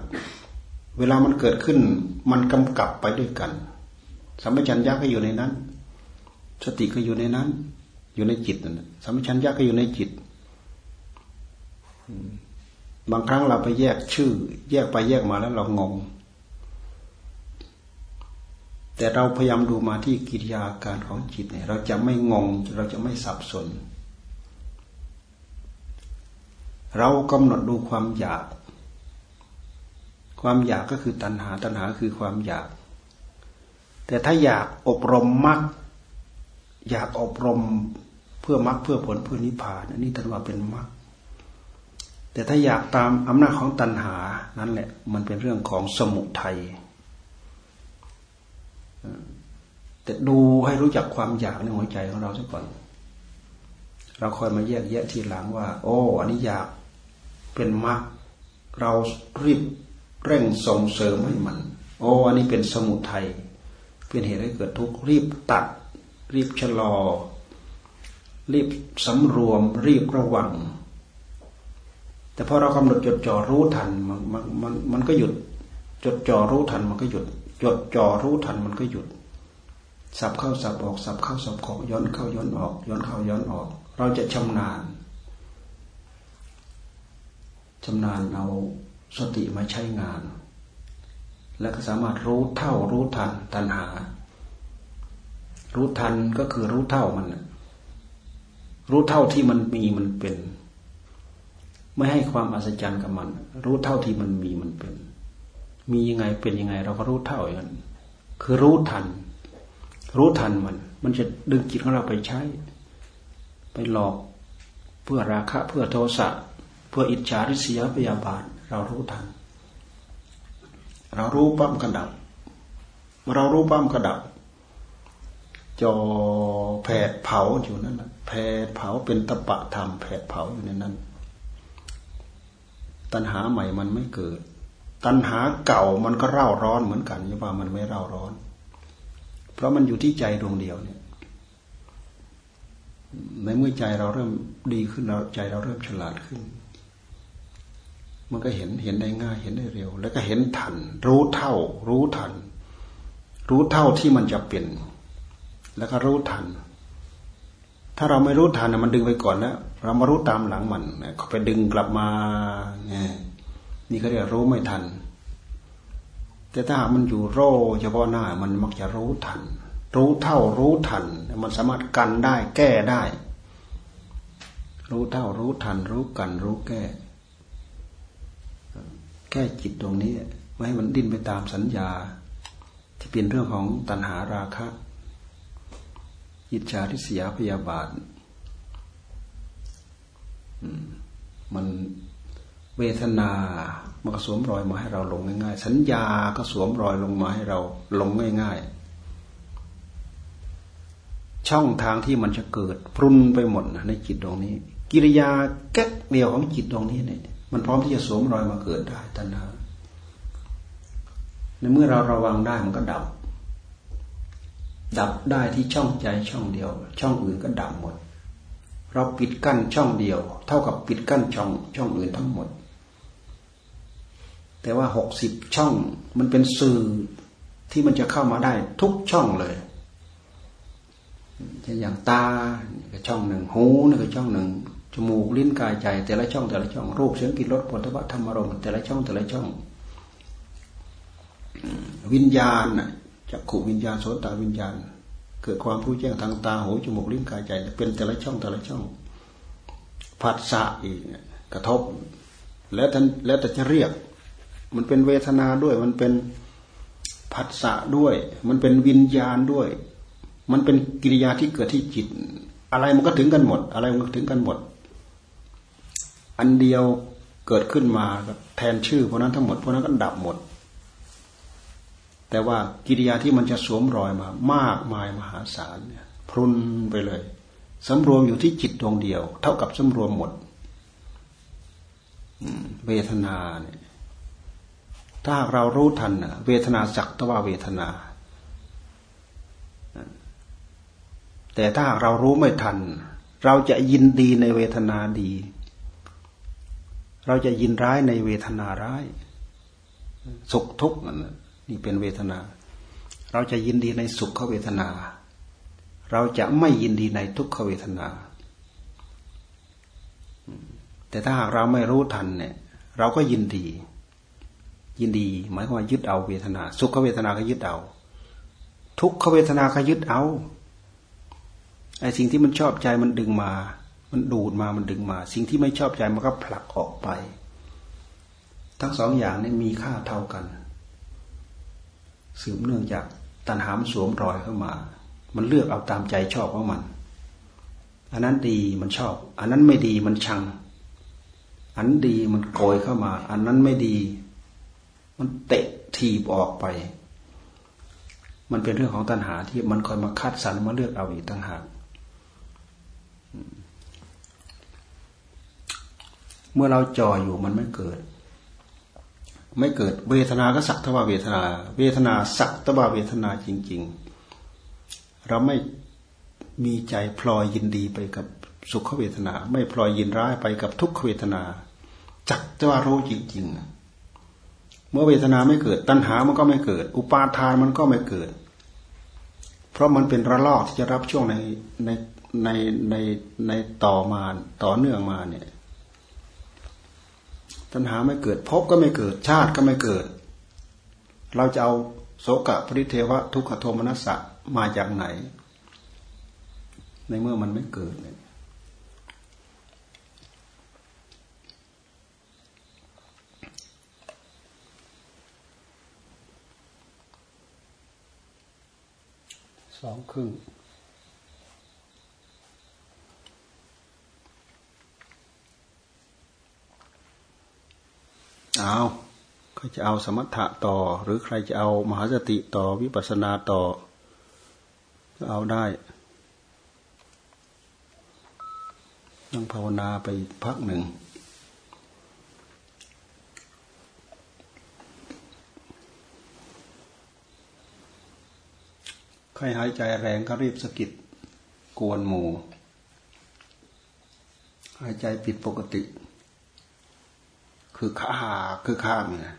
เวลามันเกิดขึ้น มันกำกับไปด้วยกันสัมปชัญญะก็อยู่ในนั้น สติก็อยู่ในนั้น อยู่ในจิตนั่นสัมปชัญญะก็อยู่ในจิตบางครั้งเราไปแยกชื่อ แยกไปแยกมาแล้วเรางง แต่เราพยายามดูมาที่กิริยาการของจิตเนี่ย เราจะไม่งง เราจะไม่สับสน เรากำหนดดูความอยาก ความอยากก็คือตัณหา ตัณหาคือความอยาก แต่ถ้าอยากอบรมมรรคอยากอบรม เพื่อมรรคเพื่อผลเพื่อนิพพานอันนี้ตันว่าเป็นมรรคแต่ถ้าอยากตามอำนาจของตัณหานั่นแหละ มันเป็นเรื่องของสมุทัยแต่ดูให้รู้จักความอยากในหัวใจของเราซะก่อน เราคอยมาแยกแยะทีหลังว่า โอ้อันนี้อยากเป็นมรรคเรารีบเร่งส่งเสริมให้มัน โอ้อันนี้เป็นสมุทัยเป็นเหตุให้เกิดทุกข์รีบตัด รีบชะลอ รีบสำรวม รีบระวัง แต่พอเรากำหนดจดจ่อรู้ทันมันมันมันมันก็หยุด จดจ่อรู้ทันมันก็หยุด จดจ่อรู้ทันมันก็หยุด สับเข้าสับออกสับเข้าสับออกย้อนเข้าย้อนออกย้อนเข้าย้อนออก เราจะชำนาญชำนาญเอาสติมาใช้งาน แล้วก็สามารถรู้เท่ารู้ทันตัณหา รู้ทันก็คือรู้เท่ามัน รู้เท่าที่มันมีมันเป็น ไม่ให้ความอัศจรรย์กับมัน รู้เท่าที่มันมีมันเป็น มียังไงเป็นยังไง เราก็รู้เท่าอย่างนั้นคือรู้ทัน รู้ทันมัน มันจะดึงจิตของเราไปใช้ ไปหลอกเพื่อราคะ เพื่อโทสะเพื่ออิจฉาริษยาพยาบาท เรารู้ทัน เรารู้ปั้มกระดับเรารู้ปั้มกระดับจอแผดเผาอยู่นั่นแหละ แผดเผาเป็นตะปะธรรมแผดเผาอยู่ในนั้น ตัณหาใหม่มันไม่เกิด ตัณหาเก่ามันก็เร่าร้อนเหมือนกันย่ว่ามันไม่เร่าร้อน เพราะมันอยู่ที่ใจดวงเดียวเนี่ยในเมื่อใจเราเริ่มดีขึ้นเราใจเราเริ่มฉลาดขึ้น มันก็เห็นเห็นได้ง่ายเห็นได้เร็ว แล้วก็เห็นทัน รู้เท่า รู้ทัน รู้เท่าที่มันจะเปลี่ยนแล้วก็รู้ทัน ถ้าเราไม่รู้ทันมันดึงไปก่อนแล้ว เรามารู้ตามหลังมันเขาไปดึงกลับมาเนี่ยนี่เขาเรียกรู้ไม่ทัน แต่ถ้าหากมันอยู่โรเฉพาะหน้า มันมักจะรู้ทัน รู้เท่ารู้ทัน มันสามารถกันได้แก้ได้ รู้เท่ารู้ทัน รู้กัน รู้แก้ แก้จิตตรงนี้ ไม่ให้มันดิ้นไปตามสัญญา ที่เป็นเรื่องของตัณหาราคะ อิจฉาทิษยาพยาบาทมันเวทนามันก็สวมรอยมาให้เราลงง่ายๆ สัญญาก็สวมรอยลงมาให้เราลงง่ายๆ ช่องทางที่มันจะเกิด พรุนไปหมดในจิตตรงนี้ กิริยาแก๊กเดียวของจิตตรงนี้เนี่ยมันพร้อมที่จะสวมรอยมาเกิดได้ตัณหาในเมื่อเราระวังได้มันก็ดับ ดับได้ที่ช่องใจช่องเดียว ช่องอื่นก็ดับหมด เราปิดกั้นช่องเดียว เท่ากับปิดกั้นช่องช่องอื่นทั้งหมด แต่ว่าหกสิบช่องมันเป็นสื่อที่มันจะเข้ามาได้ทุกช่องเลยเช่นอย่างตาก็ช่องหนึ่งหูนี่ก็ช่องหนึ่งจมูกลิ้นกายใจ แต่ละช่องแต่ละช่องรูปเสียงกลิ่นรสผลิตภัณฑ์ธรรมารมณ์แต่ละช่องแต่ละช่อง วิญญาณ จักขุวิญญาณโสตวิญญาณ เกิดความผู้แจ้งทางตาหูจมูกลิ้นกายใจ เป็นแต่ละช่องแต่ละช่องผัสสะอีกกระทบ แล้วท่านแล้วแต่จะเรียก มันเป็นเวทนาด้วย มันเป็นผัสสะด้วย มันเป็นวิญญาณด้วย มันเป็นกิริยาที่เกิดที่จิต อะไรมันก็ถึงกันหมด อะไรมันก็ถึงกันหมด อันเดียวเกิดขึ้นมาแทนชื่อพวกนั้นทั้งหมดพวกนั้นก็ดับหมด แต่ว่ากิริยาที่มันจะสวมรอยมา มากมายมหาศาลเนี่ยพรุนไปเลยสำรวมอยู่ที่จิตดวงเดียว เท่ากับสำรวมหมดเวทนาเนี่ยถ้าหากเรารู้ทันเวทนาสักตว่าเวทนา แต่ถ้าหากเรารู้ไม่ทัน เราจะยินดีในเวทนาดี เราจะยินร้ายในเวทนาร้าย สุขทุกข์นั่น นี่เป็นเวทนา เราจะยินดีในสุขเวทนา เราจะไม่ยินดีในทุกขเวทนา แต่ถ้าหากเราไม่รู้ทันเนี่ย เราก็ยินดี ยินดี หมายความว่ายึดเอาเวทนา สุขเวทนาก็ยึดเอา ทุกขเวทนาก็ยึดเอาไอ้สิ่งที่มันชอบใจมันดึงมา มันดูดมา มันดึงมา สิ่งที่ไม่ชอบใจมันก็ผลักออกไป ทั้งสองอย่างนี้มีค่าเท่ากัน สืบเนื่องจากตัณหามสวมรอยเข้ามา มันเลือกเอาตามใจชอบของมัน อันนั้นดีมันชอบ อันนั้นไม่ดีมันชัง อันดีมันโกยเข้ามา อันนั้นไม่ดี มันเตะทีบออกไป มันเป็นเรื่องของตัณหาที่มันคอยมาคัดสรรมาเลือกเอาอีกต่างหากเมื่อเราจ่ออยู่มันไม่เกิด ไม่เกิดเวทนาก็สักทว่าเวทนา เวทนาสักทว่าเวทนาจริง ๆ เราไม่มีใจพลอยยินดีไปกับสุขเวทนา ไม่พลอยยินร้ายไปกับทุกขเวทนา จักทว่ารู้จริง ๆ เมื่อเวทนาไม่เกิด ตัณหามันก็ไม่เกิด อุปาทานมันก็ไม่เกิด เพราะมันเป็นระลอกที่จะรับช่วงในในในในในต่อมาต่อเนื่องมาเนี่ย ตัณหาไม่เกิดภพก็ไม่เกิด ชาติก็ไม่เกิด เราจะเอาโสกะปริเทวะทุกขโทมนัสสะมาจากไหน ในเมื่อมันไม่เกิดเนี่ยสองครึ่ง เอาใครจะเอาสมถะต่อ หรือใครจะเอามหาสติต่อวิปัสสนาต่อ ก็เอาได้นั่งภาวนาไปพักหนึ่งใครหายใจแรงก็รีบสกิดกวนหมูหายใจผิดปกติ คือข้าคือข้ามเนี่ย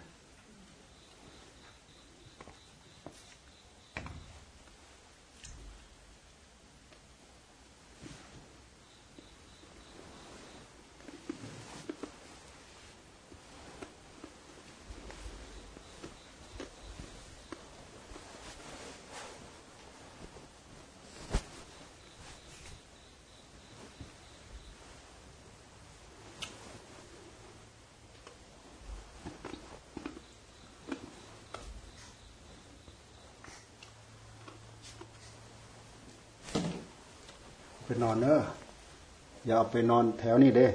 อย่าเอาไปนอนแถวนี้เด้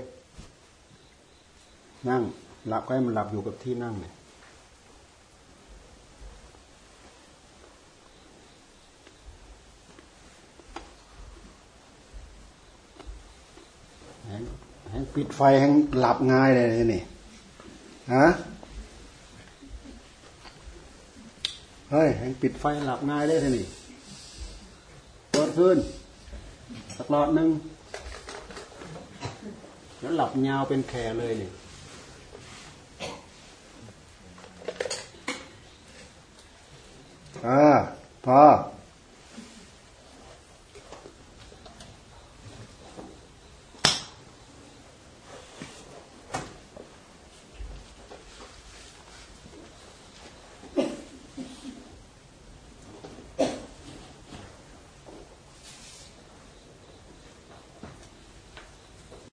นั่งหลับก็ให้มันหลับอยู่กับที่นั่งเนี่ยแหงปิดไฟแหงหลับง่ายเลยนี่ฮะเฮ้ยแหงปิดไฟหลับง่ายได้ทีนี่คืนสักหลอดหนึ่ง หลับยาวเป็นแขเลยเนี่ย